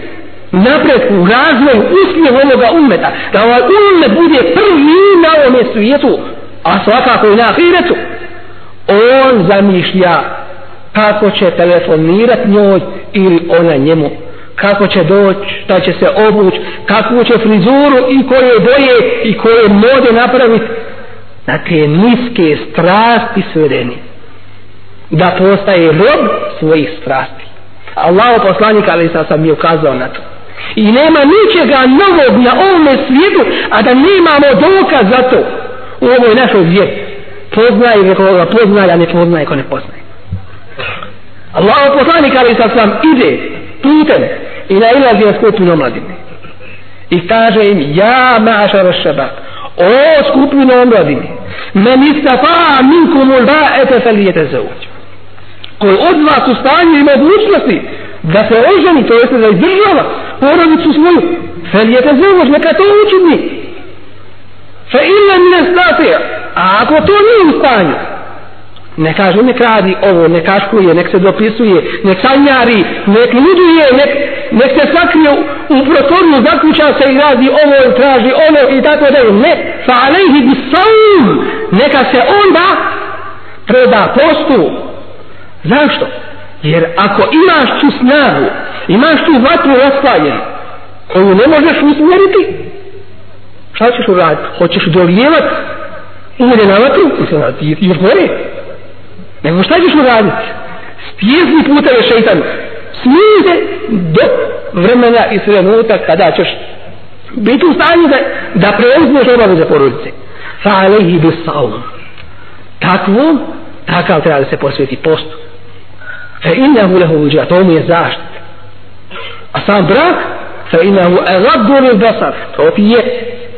napretku, razvoju, uspjeh ovoga umeta, da ovaj umet bude prvi na ovome svijetu, a svakako i na ahiretu, on zamišlja kako će telefonirat njoj ili ona njemu? Kako će doći, šta će se obući, kakvu će frizuru i koje boje i koje mode napraviti na te niske strasti svedeni. Da postaje rob svojih strasti. Allah poslanik ali sam sam mi ukazao na to. I nema ničega novog na ovome svijetu a da nemamo dokaz za to u ovoj našoj vjeri. Poznaje neko koga poznaje a ne poznaje ko ne poznaje. Allah poslanik ali sam sam ide putem i na ilazi na skupinu omladine. I kaže im ja mašar šabak o skupinu omladine men istafa minkum ulba ete felijete zauđu koji od vas u stanju i mogućnosti da se oženi, to jeste da izdržava porodicu svoju, felijete zauđu, neka to učini. Fa illa mine statija a ako to nije u stanju ne kaže nek radi ovo, nek kaškuje, nek se dopisuje, nek sanjari, nek luduje, nek, nek se sakrije u, u protornu, zaključa se i radi ovo, traži ono i tako da. Ne, fa alejhi bi saum, neka se onda preda postu. Zašto? Jer ako imaš tu snagu, imaš tu vatru raspaljen, koju ne možeš usmjeriti, šta ćeš uraditi? Hoćeš dolijevat ulje na vatru? Ti još gore nego šta ćeš uraditi Stijezni puteve šeitanu smijete do vremena i trenuta kada ćeš biti u stanju da, da preuzmeš obaveze porodice. Fa alaihi bis saum. Takvom takav treba da se posveti postu. Fa innahu lehu uđa to mu je zaštita. a sam brak fa innahu agaddu lil basar. To ti je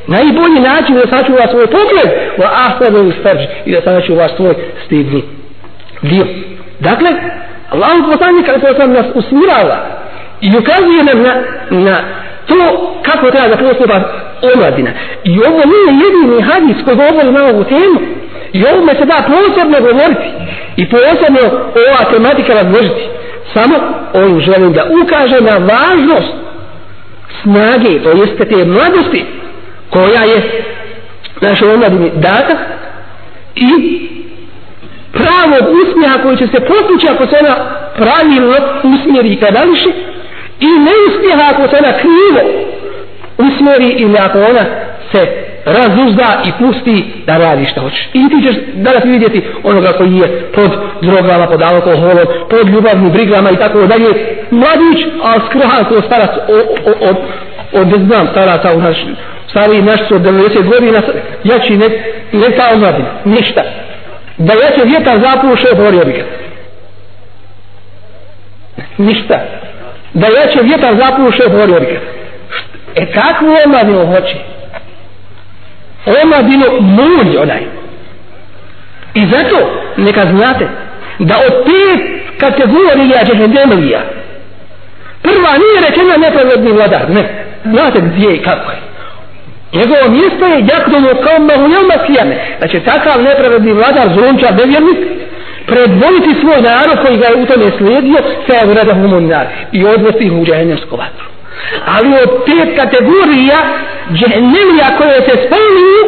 najbolji način da sačuva svoj pogled. Wa ahsadu lil farj i da sačuva svoj stidni dio. Dakle, Allah poslanik kada se sam nas usmirala i ukazuje nam na, na to kako treba da postupa omladina. I ovo nije jedini hadis koji govori na ovu temu. I ovome se da posebno govoriti i posebno ova tematika razložiti. Samo ovim želim da ukaže na važnost snage, to jeste te mladosti koja je našoj omladini data i pravog usmjeha koji će se postići ako se ona pravilno usmjeri i kadališi i neuspjeha ako se ona krivo usmjeri ili ako ona se razuzda i pusti da radi što hoće. I ti ćeš danas vidjeti onoga koji je pod drogama, pod alkoholom, pod ljubavnim brigama i tako dalje. Mladić, a skrahan ko starac od, od, od, ne znam, staraca u naš, stari naš od 90 godina, jači ne, ne ta omladina, ništa da je se vjetar zapuše, otvorio bi ga. Ništa. Da je se vjetar zapuše, otvorio bi ga. E takvu omladinu hoće? Omladinu mulj onaj. I zato neka znate da od pet kategorija džehendemelija prva nije rečena nepravedni vladar. Ne. Znate gdje i kako je. Njegovo mjesto je jakdomu kao mahu jelma kijame. će znači, takav nepravedni vladar, zlunčar, nevjernik, predvoliti svoj narod koji ga je u tome slijedio, sa je vreda humunar i odvesti ih u džahennemsku vatru. Ali od pet kategorija džahennemija koje se spomniju,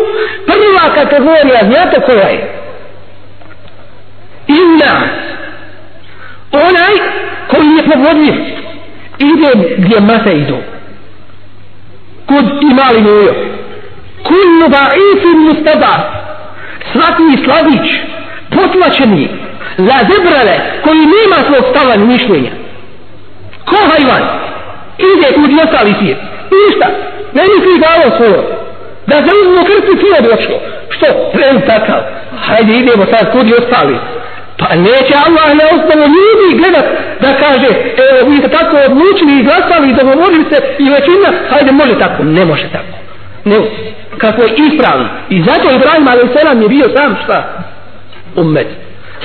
prva kategorija, znate koja je? Inna. Onaj koji je povodljiv, ide gdje mase idu kud imali nujo kullu da'ifin mustada svaki slavić potlačeni la zebrale koji nema svog stava ni mišljenja. Ko hajvan? Ide kud i ostali svijet. Ništa. Ne misli da ovo svojo da se uzmo cijelo došlo što? Trend takav. Hajde idemo sad kod i ostali. Pa neće Allah na osnovu ljudi gledat da kaže, evo vi ste tako odlučili i glasali i dogovorili se i većina, hajde može tako. Ne može tako. Ne, kako je ispravno. I zato Ibrahim a.s. je bio sam šta? Umet.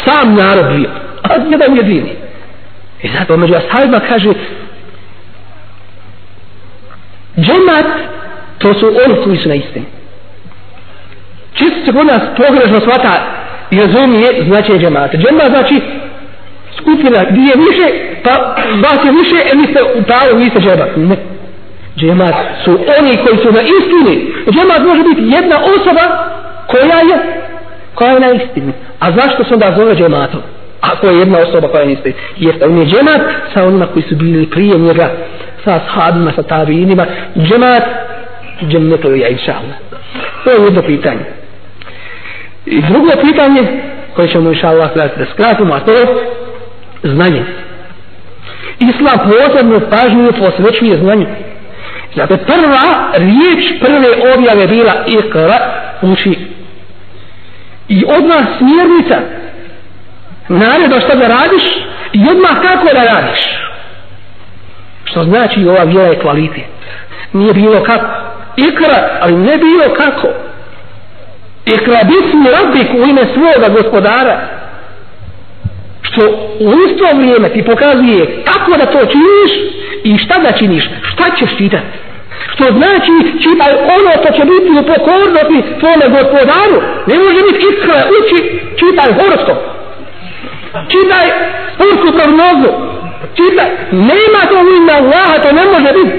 Sam narod bio. A jedan jedini. I zato među ashabima kaže džemat to su oni koji su na istini. Čisto se kod nas pogrešno shvata i razumije značenje džemata. Džema znači skupina gdje je više, pa vas je više, e vi ste u pravu, vi ste džemat. Ne. Džemat su oni koji su na istini. Džemat može biti jedna osoba koja je koja je na istini. A zašto se onda zove džematom? Ako je jedna osoba koja niste. Jer on je džemat sa onima koji su bili prije njega, sa sahabima, sa tabinima. Džemat, džemnetu ja, inša Allah. To je jedno pitanje. I drugo pitanje, koje ćemo inša Allah da skratimo, a to je znanje. Islam posebno pažnju posvećuje znanju. Zato prva riječ prve objave bila ikra uči. I odmah smjernica naredno što da radiš i odmah kako da radiš. Što znači ova vjera je kvalitet. Nije bilo kako. Ikra, ali ne bilo kako. Ikra bismi rabbik u ime svoga gospodara. Što u isto vrijeme ti pokazuje kako da to činiš i šta da činiš. Šta ćeš čitati? Što znači čitaj ono što će biti u pokornosti tvojome gospodaru. Ne može biti iskra, uči, čitaj horoskop čitaj sportsku prognozu čitaj nema to u ime Allaha to ne može biti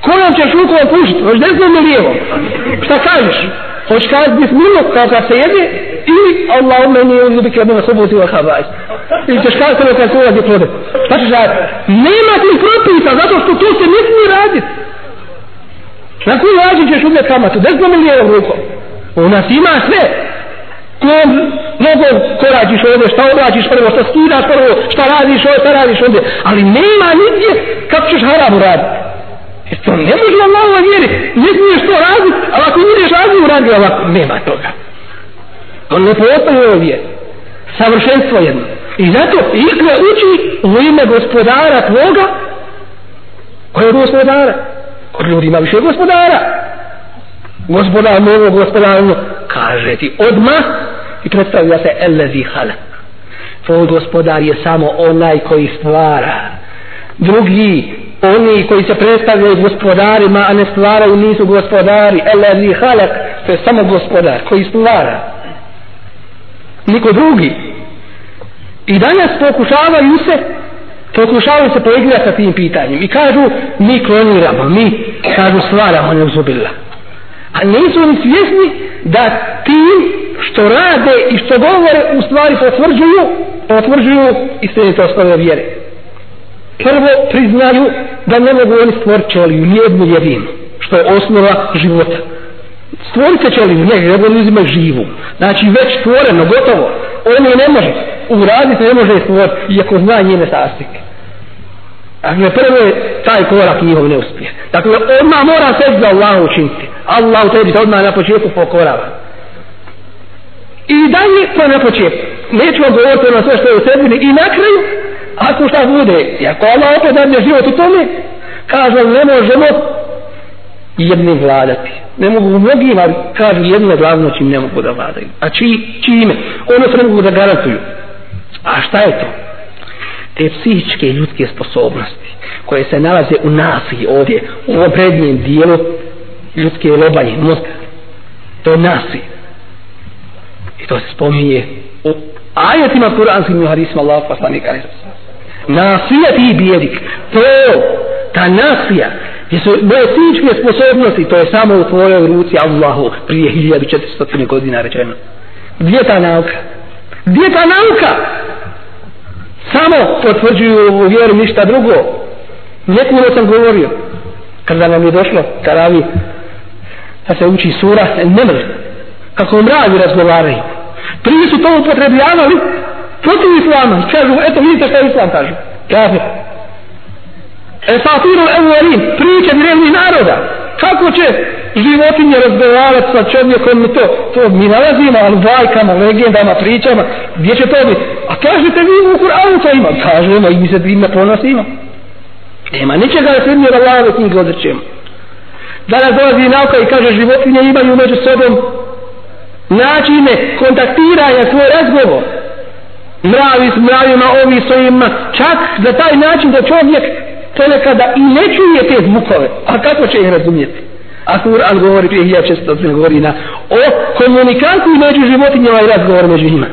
kojom ćeš rukom pušiti hoć desnom ili lijevom šta kažeš Hoćeš kaži bismillah kao kad se jede ili Allah ume nije uzubike od hubuzi wa habaj ili ćeš kaži tebe kad se ulazi plode. Šta ćeš raditi nema ti propisa zato što to se ne smije raditi na koji način ćeš uzeti kamatu? Desnom ili lijevom rukom. U nas ima sve. Kom nogom koračiš ovdje, šta obračiš prvo, šta skidaš prvo, šta radiš ovdje, šta radiš ovdje, ali nema nigdje kako ćeš haramu raditi. Jer to ne može Allah ova vjeri, ne smiješ to raditi, ali ako snage ovako, nema toga. On ne postoji ovdje. Savršenstvo jedno. I zato ikve uči u ime gospodara tvoga, koje je gospodara? Kod ljudi ima više gospodara. Gospodar mogo, gospodar mogo, kaže ti odmah i predstavlja se elezi halak tvoj gospodar je samo onaj koji stvara drugi oni koji se predstavljaju gospodarima a ne stvaraju nisu gospodari elezi halak to je samo gospodar koji stvara. Niko drugi. I danas pokušavaju se pokušavaju se poigrati sa tim pitanjem. I kažu mi kloniramo mi kažu stvaramo neuzubila. A nisu oni svjesni da tim što rade i što govore u stvari potvrđuju potvrđuju istinite osnove vjere. Prvo priznaju da ne mogu oni stvoriti čeliju nijednu jedinu što je osnova života stvorite čeliju ne, organizma živu znači već stvoreno, gotovo on je ne može uraditi, ne može stvoriti iako zna njene sastike Dakle, prvo je taj korak njihov ne uspije. Dakle, odmah mora se za Allah učiniti. Allah u tebi odmah na početku pokorava. I dalje to na početku. Neću vam govoriti na sve što je u sebi i na kraju, ako šta bude, i ako Allah opet dadne život u tome, kaže, ne možemo jednim vladati. Ne mogu u ali kažu jedno glavno čim ne mogu da vladaju. A či, čime? Ono se ne mogu da garantuju. A šta je to? Te psihičke ljudske sposobnosti koje se nalaze u nasi ovdje, u ovom prednjem dijelu ljudske lobanje, mozga. To je nasi. I to se spominje u ajetima kuranskim i harisima Allah poslanika. Nasija ti bijedik. To, ta nasija, gdje su moje psihičke sposobnosti, to je samo u tvojoj ruci Allahu prije 1400 godina rečeno. Gdje je ta nauka? Gdje je ta nauka? Samo potvrđuju u vjeru ništa drugo. Nekoliko sam govorio, kada nam je došlo, karavi, da se uči sura Nemr, kako mravi razgovaraju. Prije su to upotrebljavali protiv islama. Kažu, eto vidite šta islam kaže. Kaže, Pa Esatiru satiru evorin, priče drevnih naroda. Kako će životinje razgovarati sa čovjekom to, to mi nalazimo, ali bajkama, legendama, pričama, gdje će to biti? A kažete vi u Kur'anu to ima? Kažemo i mi se divno ponosimo. Nema ničega da se mi od Allahove knjige odrećemo. Danas dolazi nauka i kaže životinje imaju među sobom načine kontaktiranja svoj razgovor. Mravi s mravima, ovi s ovima. Čak za taj način da čovjek to da i ne čuje te zvukove. A kako će ih razumijeti? A Kur'an govori prije 1600 godina o komunikaciji među životinjama i razgovor među njima.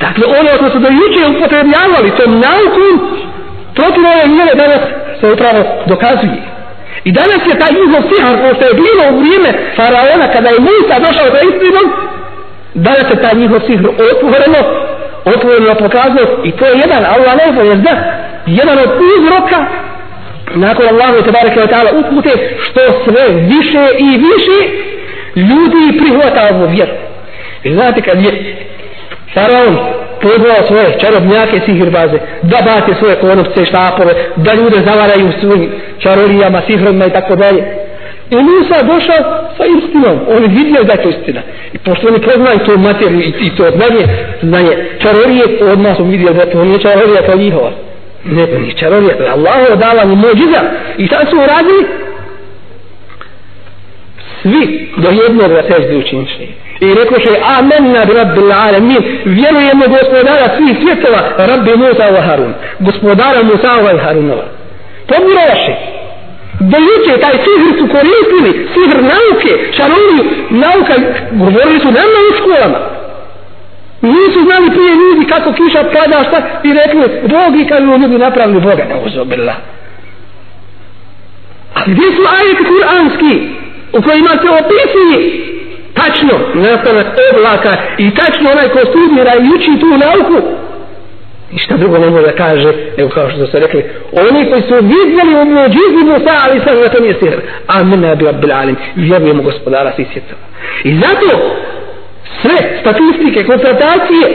Dakle, ono što su do juče upotrebljavali tom naukom, protiv ove vjere danas se upravo dokazuje. I danas je taj izlov sihar ko što je bilo u vrijeme faraona kada je Musa došao za istinom, danas je taj njihov sihr otvoreno otvoreno pokazao i to je jedan Allah ne je da jedan od uzroka nakon Allahu te bareke ve taala upute što sve više i više ljudi prihvata ovu vjeru i znate kad je faraon pozvao svoje čarobnjake sihirbaze da bate svoje konopce štapove da ljude zavaraju svojim čarolijama sihrama i tako dalje I Musa došao sa istinom. On vidio da je to istina. I pošto oni poznaju tu materiju i, i to znanje, znanje čarorije, odmah su vidio da to nije čarorija kao njihova. Ne, to nije to je Allah dala mu mođiza. I šta su uradili? Svi do jednog da sežde učinšli. I rekao še, amen na rabbil alamin, vjerujemo gospodara svih svjetova, rabbi Musa wa Harun. Gospodara Musa wa Harunova. Pomirovaše do juče taj sihr su koristili, sihr nauke, čaroliju, nauka, govorili su nama u školama. Nisu znali prije ljudi kako kiša pada, šta, i rekli, Bog i kada ljudi napravili Boga, ne uzobila. A gdje su ajeti kuranski, u kojima se opisuje tačno nastanak oblaka i tačno onaj ko studira i uči tu nauku, Ništa drugo ne može da kaže, nego kao što su rekli, oni koji su vidjeli u muđizi Musa, ali sad na to nije sihr. Amin, ne bi rabbil alim, vjerujemo gospodara svih svjetova. I zato sve statistike, konstatacije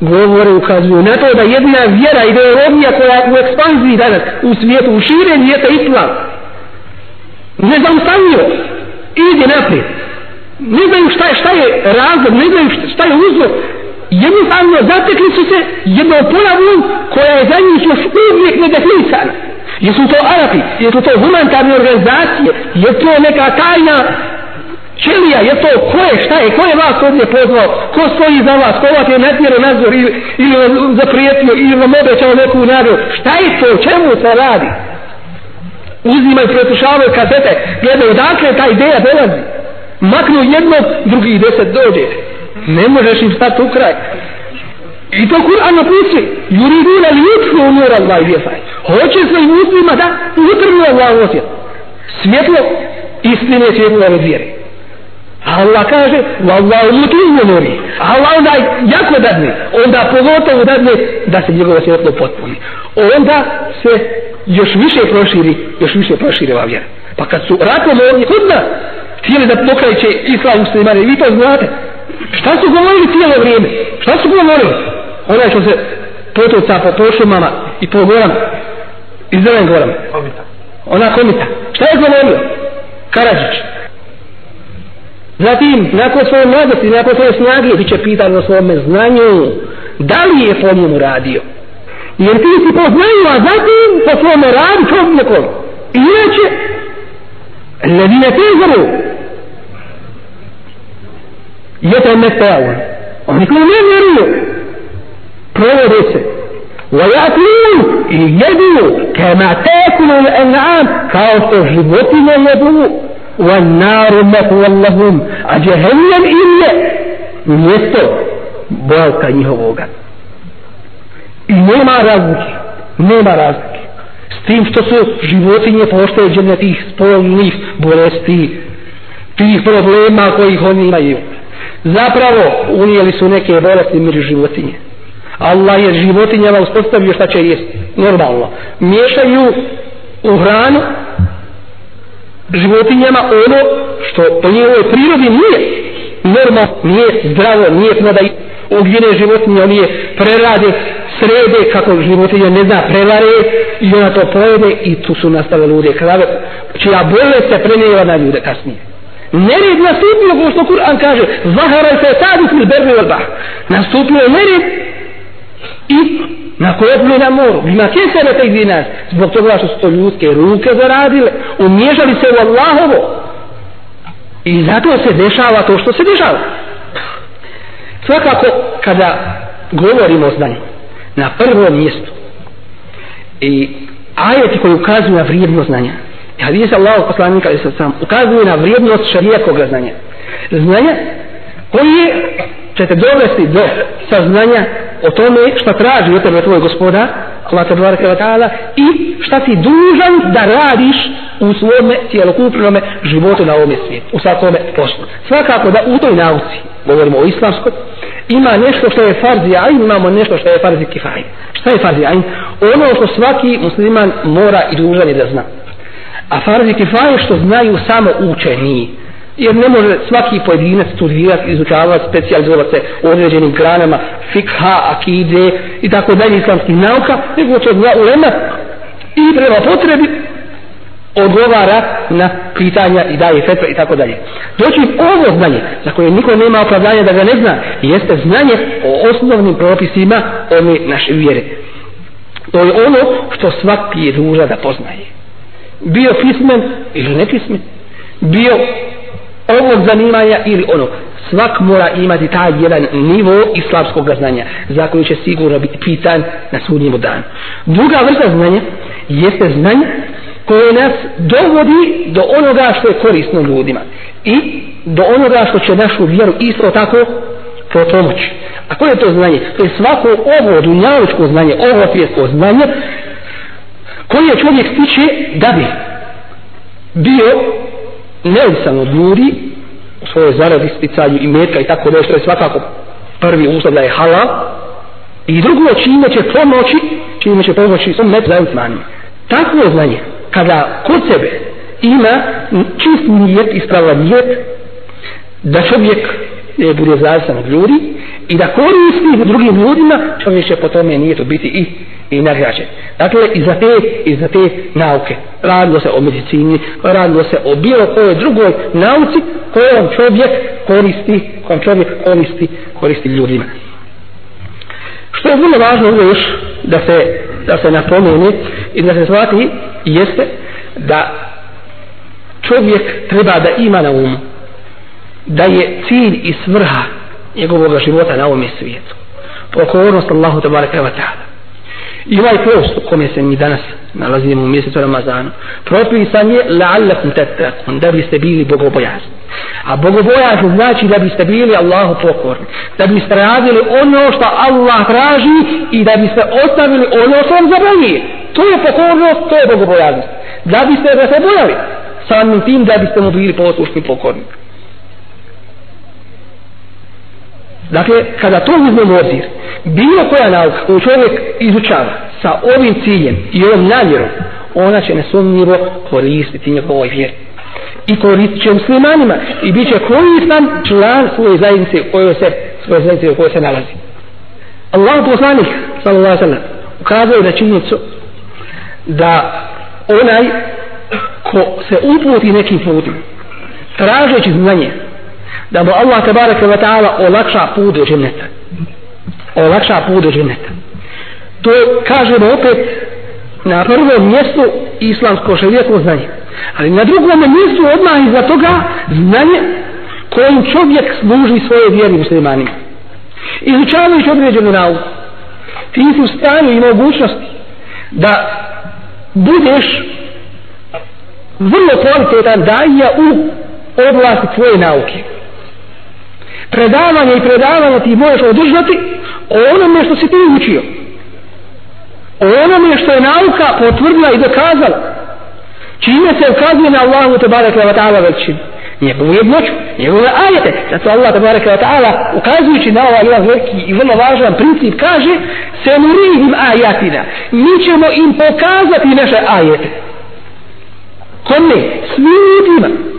govore, ukazuju na to da jedna vjera, ideologija koja je u ekspanziji danas u svijetu, u širenju je ta islam. zaustavio, Ide naprijed. Ne znaju šta je, šta je razlog, ne znaju šta je uzrok, jednostavno zatekli su se jednom pojavom koja je za njih još uvijek nedefinisana. Jesu to Arapi, jesu to humanitarne organizacije, je to neka tajna čelija, je to ko je, šta je, ko je vas ovdje pozvao, ko stoji za vas, ko vas je natjero nazor ili, ili zaprijetio, ili vam obećao neku nagradu, šta je to, čemu se radi? Uzimaju, pretušavaju kazete, gledaju, odakle ta ideja dolazi. Maknu jednog, drugi deset dođe. Ne možeš im stati u kraj. I to Kur'an napiše yuriduna li yutfu nur Allah biyasai hoće svojim muslima da utrnu Allah osjet svjetlo istine svjetlo ove vjere. Allah kaže Wallahu mutimmu nuri Allah onda jako dadne onda pogotovo dadne da se njegovo svjetlo potpuni onda se još više proširi još više proširi ova vjera pa kad su rakom ovdje kod nas htjeli da pokrajiće islam muslimane vi to znate Šta su govorili cijelo vrijeme? Šta su govorili? Onaj što se potuca po pošumama i po gorama. I zelen gorama. Komita. Ona komita. Šta je govorio? Karadžić. Zatim, nakon svoje mladosti, nakon svoje snage, bit će pitan o svome znanju. Da li je po njemu radio? Jer ti si po znanju, a zatim po svome radi čovjekom. Inače, ledine tezaru, يتمتعون oni koji ne vjeruju provode se ويأكلون يجدوا كما تأكل الأنعام kao što životinje jedu والنار مثوى لهم a جهنم im je mjesto boravka njihovoga i nema razlike nema razlike s tim što su životinje pošteđene tih spolnih bolesti tih problema kojih oni imaju zapravo unijeli su neke bolesti među životinje Allah je životinjama uspostavio šta će jesti normalno miješaju u hranu životinjama ono što po njihovoj prirodi nije normalno, nije zdravo, nije da ugine životinje, oni je prerade, srede kako životinja ne zna prevare i ona to pojede i tu su nastale lude krave čija bolest se prenijela na ljude kasnije. Nered nastupio kao što Kur'an kaže zahara se sadu fil berbe wal bahr. Nastupio nered i na kopnu na moru. Bima kesere te gdje nas. Zbog toga što su to ljudske ruke zaradile. Umježali se u Allahovo. I zato se dešava to što se dešava. Svakako kada govorimo o znanju na prvom mjestu i ajeti koji ukazuju na vrijednost znanja. I hadisa Allahog poslanika ali sam ukazuje na vrijednost šarijakog znanja. Znanja koje ćete dovesti do saznanja o tome šta traži od tebe tvoj gospodar, Allah te baraka wa ta'ala, i šta ti dužan da radiš u svome cijelokupnome životu na ovome svijetu, u svakome poslu. Svakako da u toj nauci, govorimo o islamskoj, ima nešto što je farzi ajn, imamo nešto što je farzi kifaj. Šta je farzi ajn? Ono što svaki musliman mora i dužan je da zna. A farzi kifaj što znaju samo učeni. Jer ne može svaki pojedinac studirati, izučavati, specijalizovati se u određenim granama, fikha, akide i tako dalje islamskih nauka, nego će dva ulema i prema potrebi odgovara na pitanja i daje fetve i tako dalje. Doći ovo znanje, za koje niko nema opravdanja da ga ne zna, jeste znanje o osnovnim propisima ove naše vjere. To je ono što svaki je duža da poznaje. Bio pismen ili nepismen, bio ovog zanimanja ili ono. Svak mora imati taj jedan nivo islamskog znanja za koji će sigurno biti pitan na sudnjemu danu. Druga vrsta znanja jeste znanje koje nas dovodi do onoga što je korisno ljudima i do onoga što će našu vjeru isto tako pomoći. A koje je to znanje? To je svako ovo dunjavičko znanje, ovo svjetsko znanje koje čovjek stiče da bi bio neovisan od ljudi u svojoj zaradi, sticanju i metka i tako nešto je svakako prvi uslov da je halal i drugo čime će pomoći čime će pomoći svom metu zajednicmanima. Takvo znanje kada kod sebe ima čist nijet, ispravan nijet, da čovjek ne bude zavisan od ljudi i da koristi drugim ljudima, čovjek će po tome nijetu biti i, i nagrađen. Dakle, i za, te, i za te nauke. Radilo se o medicini, radilo se o bilo kojoj drugoj nauci kojom čovjek koristi, kojom čovjek koristi, koristi ljudima. Što je vrlo važno ovdje još da se, da se napomeni i da se shvati jeste da čovjek treba da ima na umu da je cilj i svrha njegovog života na ovom svijetu. Pokornost Allahu tabaraka wa ta'ala. I ovaj post u kome se mi danas nalazimo u mjesecu Ramazanu propisan je la'allakum tattaqun da biste bili bogobojazni. A bogobojazni znači da biste bili Allahu pokorni da biste radili ono što Allah traži i da biste ostavili ono što vam zabranije to je pokornost, to je bogobojaznost. Da biste da se bojali samim tim da biste mu bili poslušni pokorni. Dakle, kada to uzmemo obzir, bilo koja nauka koju čovjek izučava sa ovim ciljem i ovom namjerom, ona će nesumnjivo koristiti njegovoj vjeri. I koristit će muslimanima i bit će koristan član svoje zajednice u kojoj se, svoje zajednice u kojoj se nalazi. Allah poslanik, sallallahu sallam, ukazao je na činjenicu da onaj ko se uputi nekim putim, tražeći znanje, da mu Allah tabaraka wa ta'ala olakša put do dženneta. Olakša put do dženneta. To kažemo opet na prvom mjestu islamsko šarijetno znanje. Ali na drugom mjestu odmah iza toga znanje kojim čovjek služi svoje vjeri muslimanima. Izučavajući određenu nauku ti si u stanju i mogućnosti da budeš vrlo kvalitetan daja u oblasti tvoje nauke predavanje i predavanje ti možeš održati o onome što si ti učio o onome što je nauka potvrdila i dokazala čime se ukazuje na Allahu te barek wa ta'ala većinu njegovu jednoću, njegove ajete. Zato Allah te tabaraka wa ta'ala ukazujući na ovaj jedan veliki i vrlo važan princip kaže se nurihim ajatina. Mi ćemo im pokazati naše ajete. Kome? Svim ljudima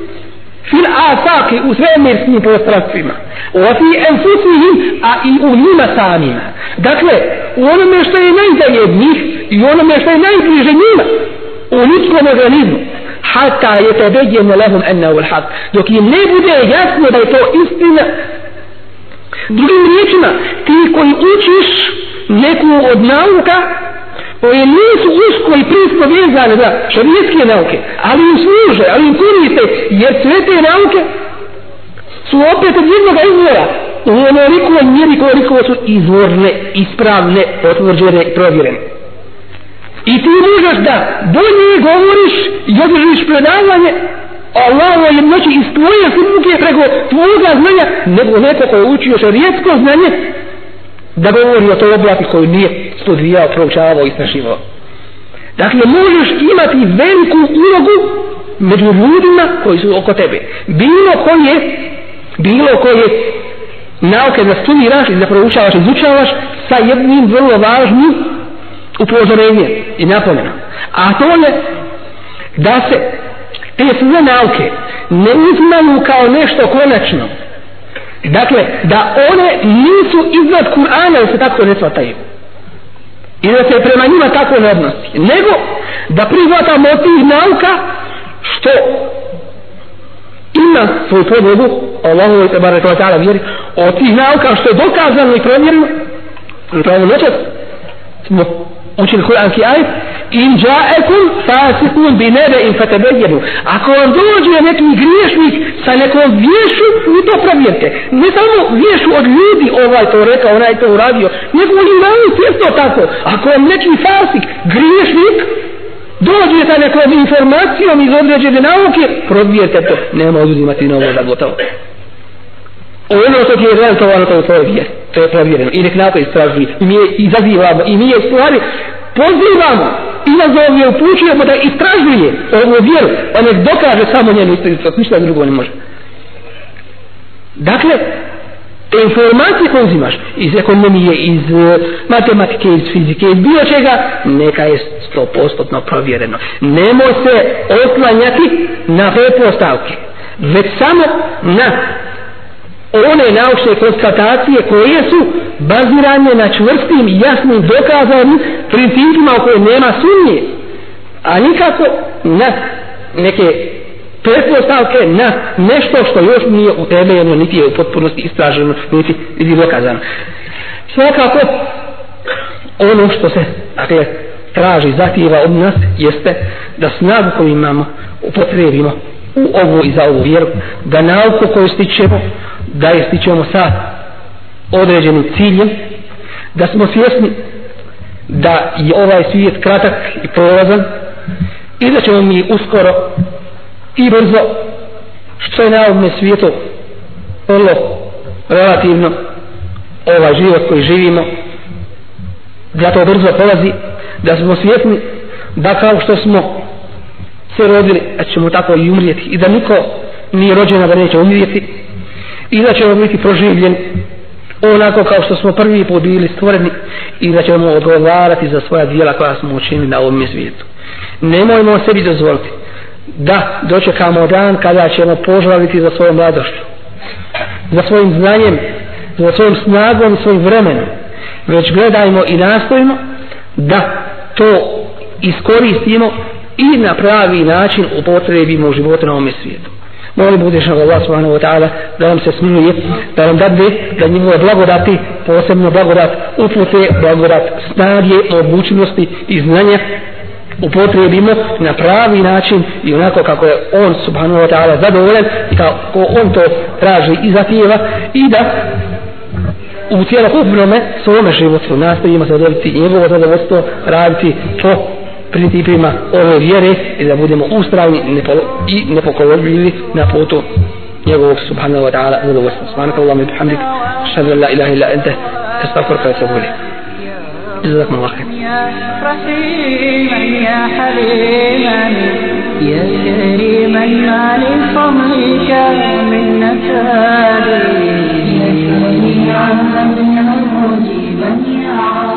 fil afaki u svemirskim prostranstvima wa fi enfusihim a i u njima samima. Dakle u onome što je najdalje od njih i u onome što je najbliže njima u ljudskom organizmu hatta je to bedjeno lahum enna ul haq. Dok im ne bude jasno da je to istina drugim riječima ti koji učiš neku od nauka koje nisu usko i pristo vezane za šarijetske nauke, ali im služe, ali im koriste, jer sve te nauke su opet od jednog izvora. U onoliko mjeri koliko su izvorne, ispravne, potvrđene i provjerene. I ti možeš da bolje govoriš i održiš predavanje Allaho jednoći iz tvoje srbuke preko tvoga znanja, nego neko ko je učio šarijetsko znanje, da govori o toj oblati koju nije studijao, proučavao, istraživao. Dakle, možeš imati veliku ulogu među ljudima koji su oko tebe. Bilo koje, bilo koje nauke da studiraš i da proučavaš, izučavaš sa jednim vrlo važnim upozorenjem i napomenom. A to je da se te sve nauke ne uzmaju kao nešto konačno. Dakle, da one nisu iznad Kur'ana da se tako ne svataju. I da se prema njima tako ne odnosi. Nego da prihvata motiv nauka što ima svoju podlogu Allahu i tebara kao ta'ala vjeri od tih nauka što je dokazano i provjereno upravo noćas smo učili kuranski ajet in ja'akum fasiqun bi naba'in fatabayyanu ako vam dođe neki griješnik sa nekom vješu vi to provjerite. Ne samo vješu od ljudi ovaj to rekao onaj to uradio. Nego oni nauci isto tako? Ako vam neki fasik griješnik dođe sa nekom informacijom iz određene nauke provjerite to. Nema oduzimati na ovo da gotovo ono što ti je realitovano to je tvoje vjer to je provjereno. I nek na to istraži. I mi je izazivamo i mi je stvari pozivamo. I izazov je upućujemo da istražuje ovu vjeru on nek dokaže samo njenu istinitost. Ništa drugo ne može. Dakle te informacije koje uzimaš iz ekonomije, iz eh, matematike, iz fizike, iz bilo čega, neka je sto postotno provjereno. Nemoj se oslanjati na prepostavke, već samo na E, one naučne konstatacije koje su bazirane na čvrstim i jasnim dokazanim principima u koje nema sumnje a nikako na neke pretpostavke na nešto što još nije utemeljeno niti je u potpunosti istraženo niti, niti dokazano. Svakako ono što se dakle, traži, zahtjeva od nas jeste da snagu koju imamo upotrebimo u ovu i za ovu vjeru da nauku koju stičemo da je stičemo sa određenim ciljem da smo svjesni da je ovaj svijet kratak i prolazan i da ćemo mi uskoro i brzo što je na ovom svijetu vrlo relativno ovaj život koji živimo da to brzo prolazi, da smo svjesni da kao što smo se rodili da ćemo tako i umrijeti i da niko nije rođena da neće umrijeti i da ćemo biti proživljeni onako kao što smo prvi put bili stvoreni i da ćemo odgovarati za svoja dijela koja smo učinili na ovom svijetu. Nemojmo sebi dozvoliti da dočekamo dan kada ćemo požaliti za svojom mladošću, za svojim znanjem, za svojim snagom i svojim vremenom. Već gledajmo i nastojimo da to iskoristimo i na pravi način upotrebimo u životu na ovom svijetu. Molim budešnog Allah subhanahu wa ta'ala da nam se smiluje, da nam dadne da njegove blagodati, posebno blagodat upute, blagodat snage, obučnosti i znanja upotrebimo na pravi način i onako kako je on subhanahu wa ta'ala zadovoljen i kako on to traži i zatijeva i da u cijelokupnome svome životu nastavimo se odobiti njegovo zadovoljstvo raditi to principima ove vjere i da budemo ustravni i nepokolobljivi na putu njegovog subhanahu wa ta'ala zadovoljstva. Svanaka Allah mi bihamdik, šadu la ilaha ila ente, estagfirka kaj se ilaik. جزاكم الله خير يا رحيما يا حليما يا كريما ما لفضلك من نكاد يا شفيعا يا مجيبا يا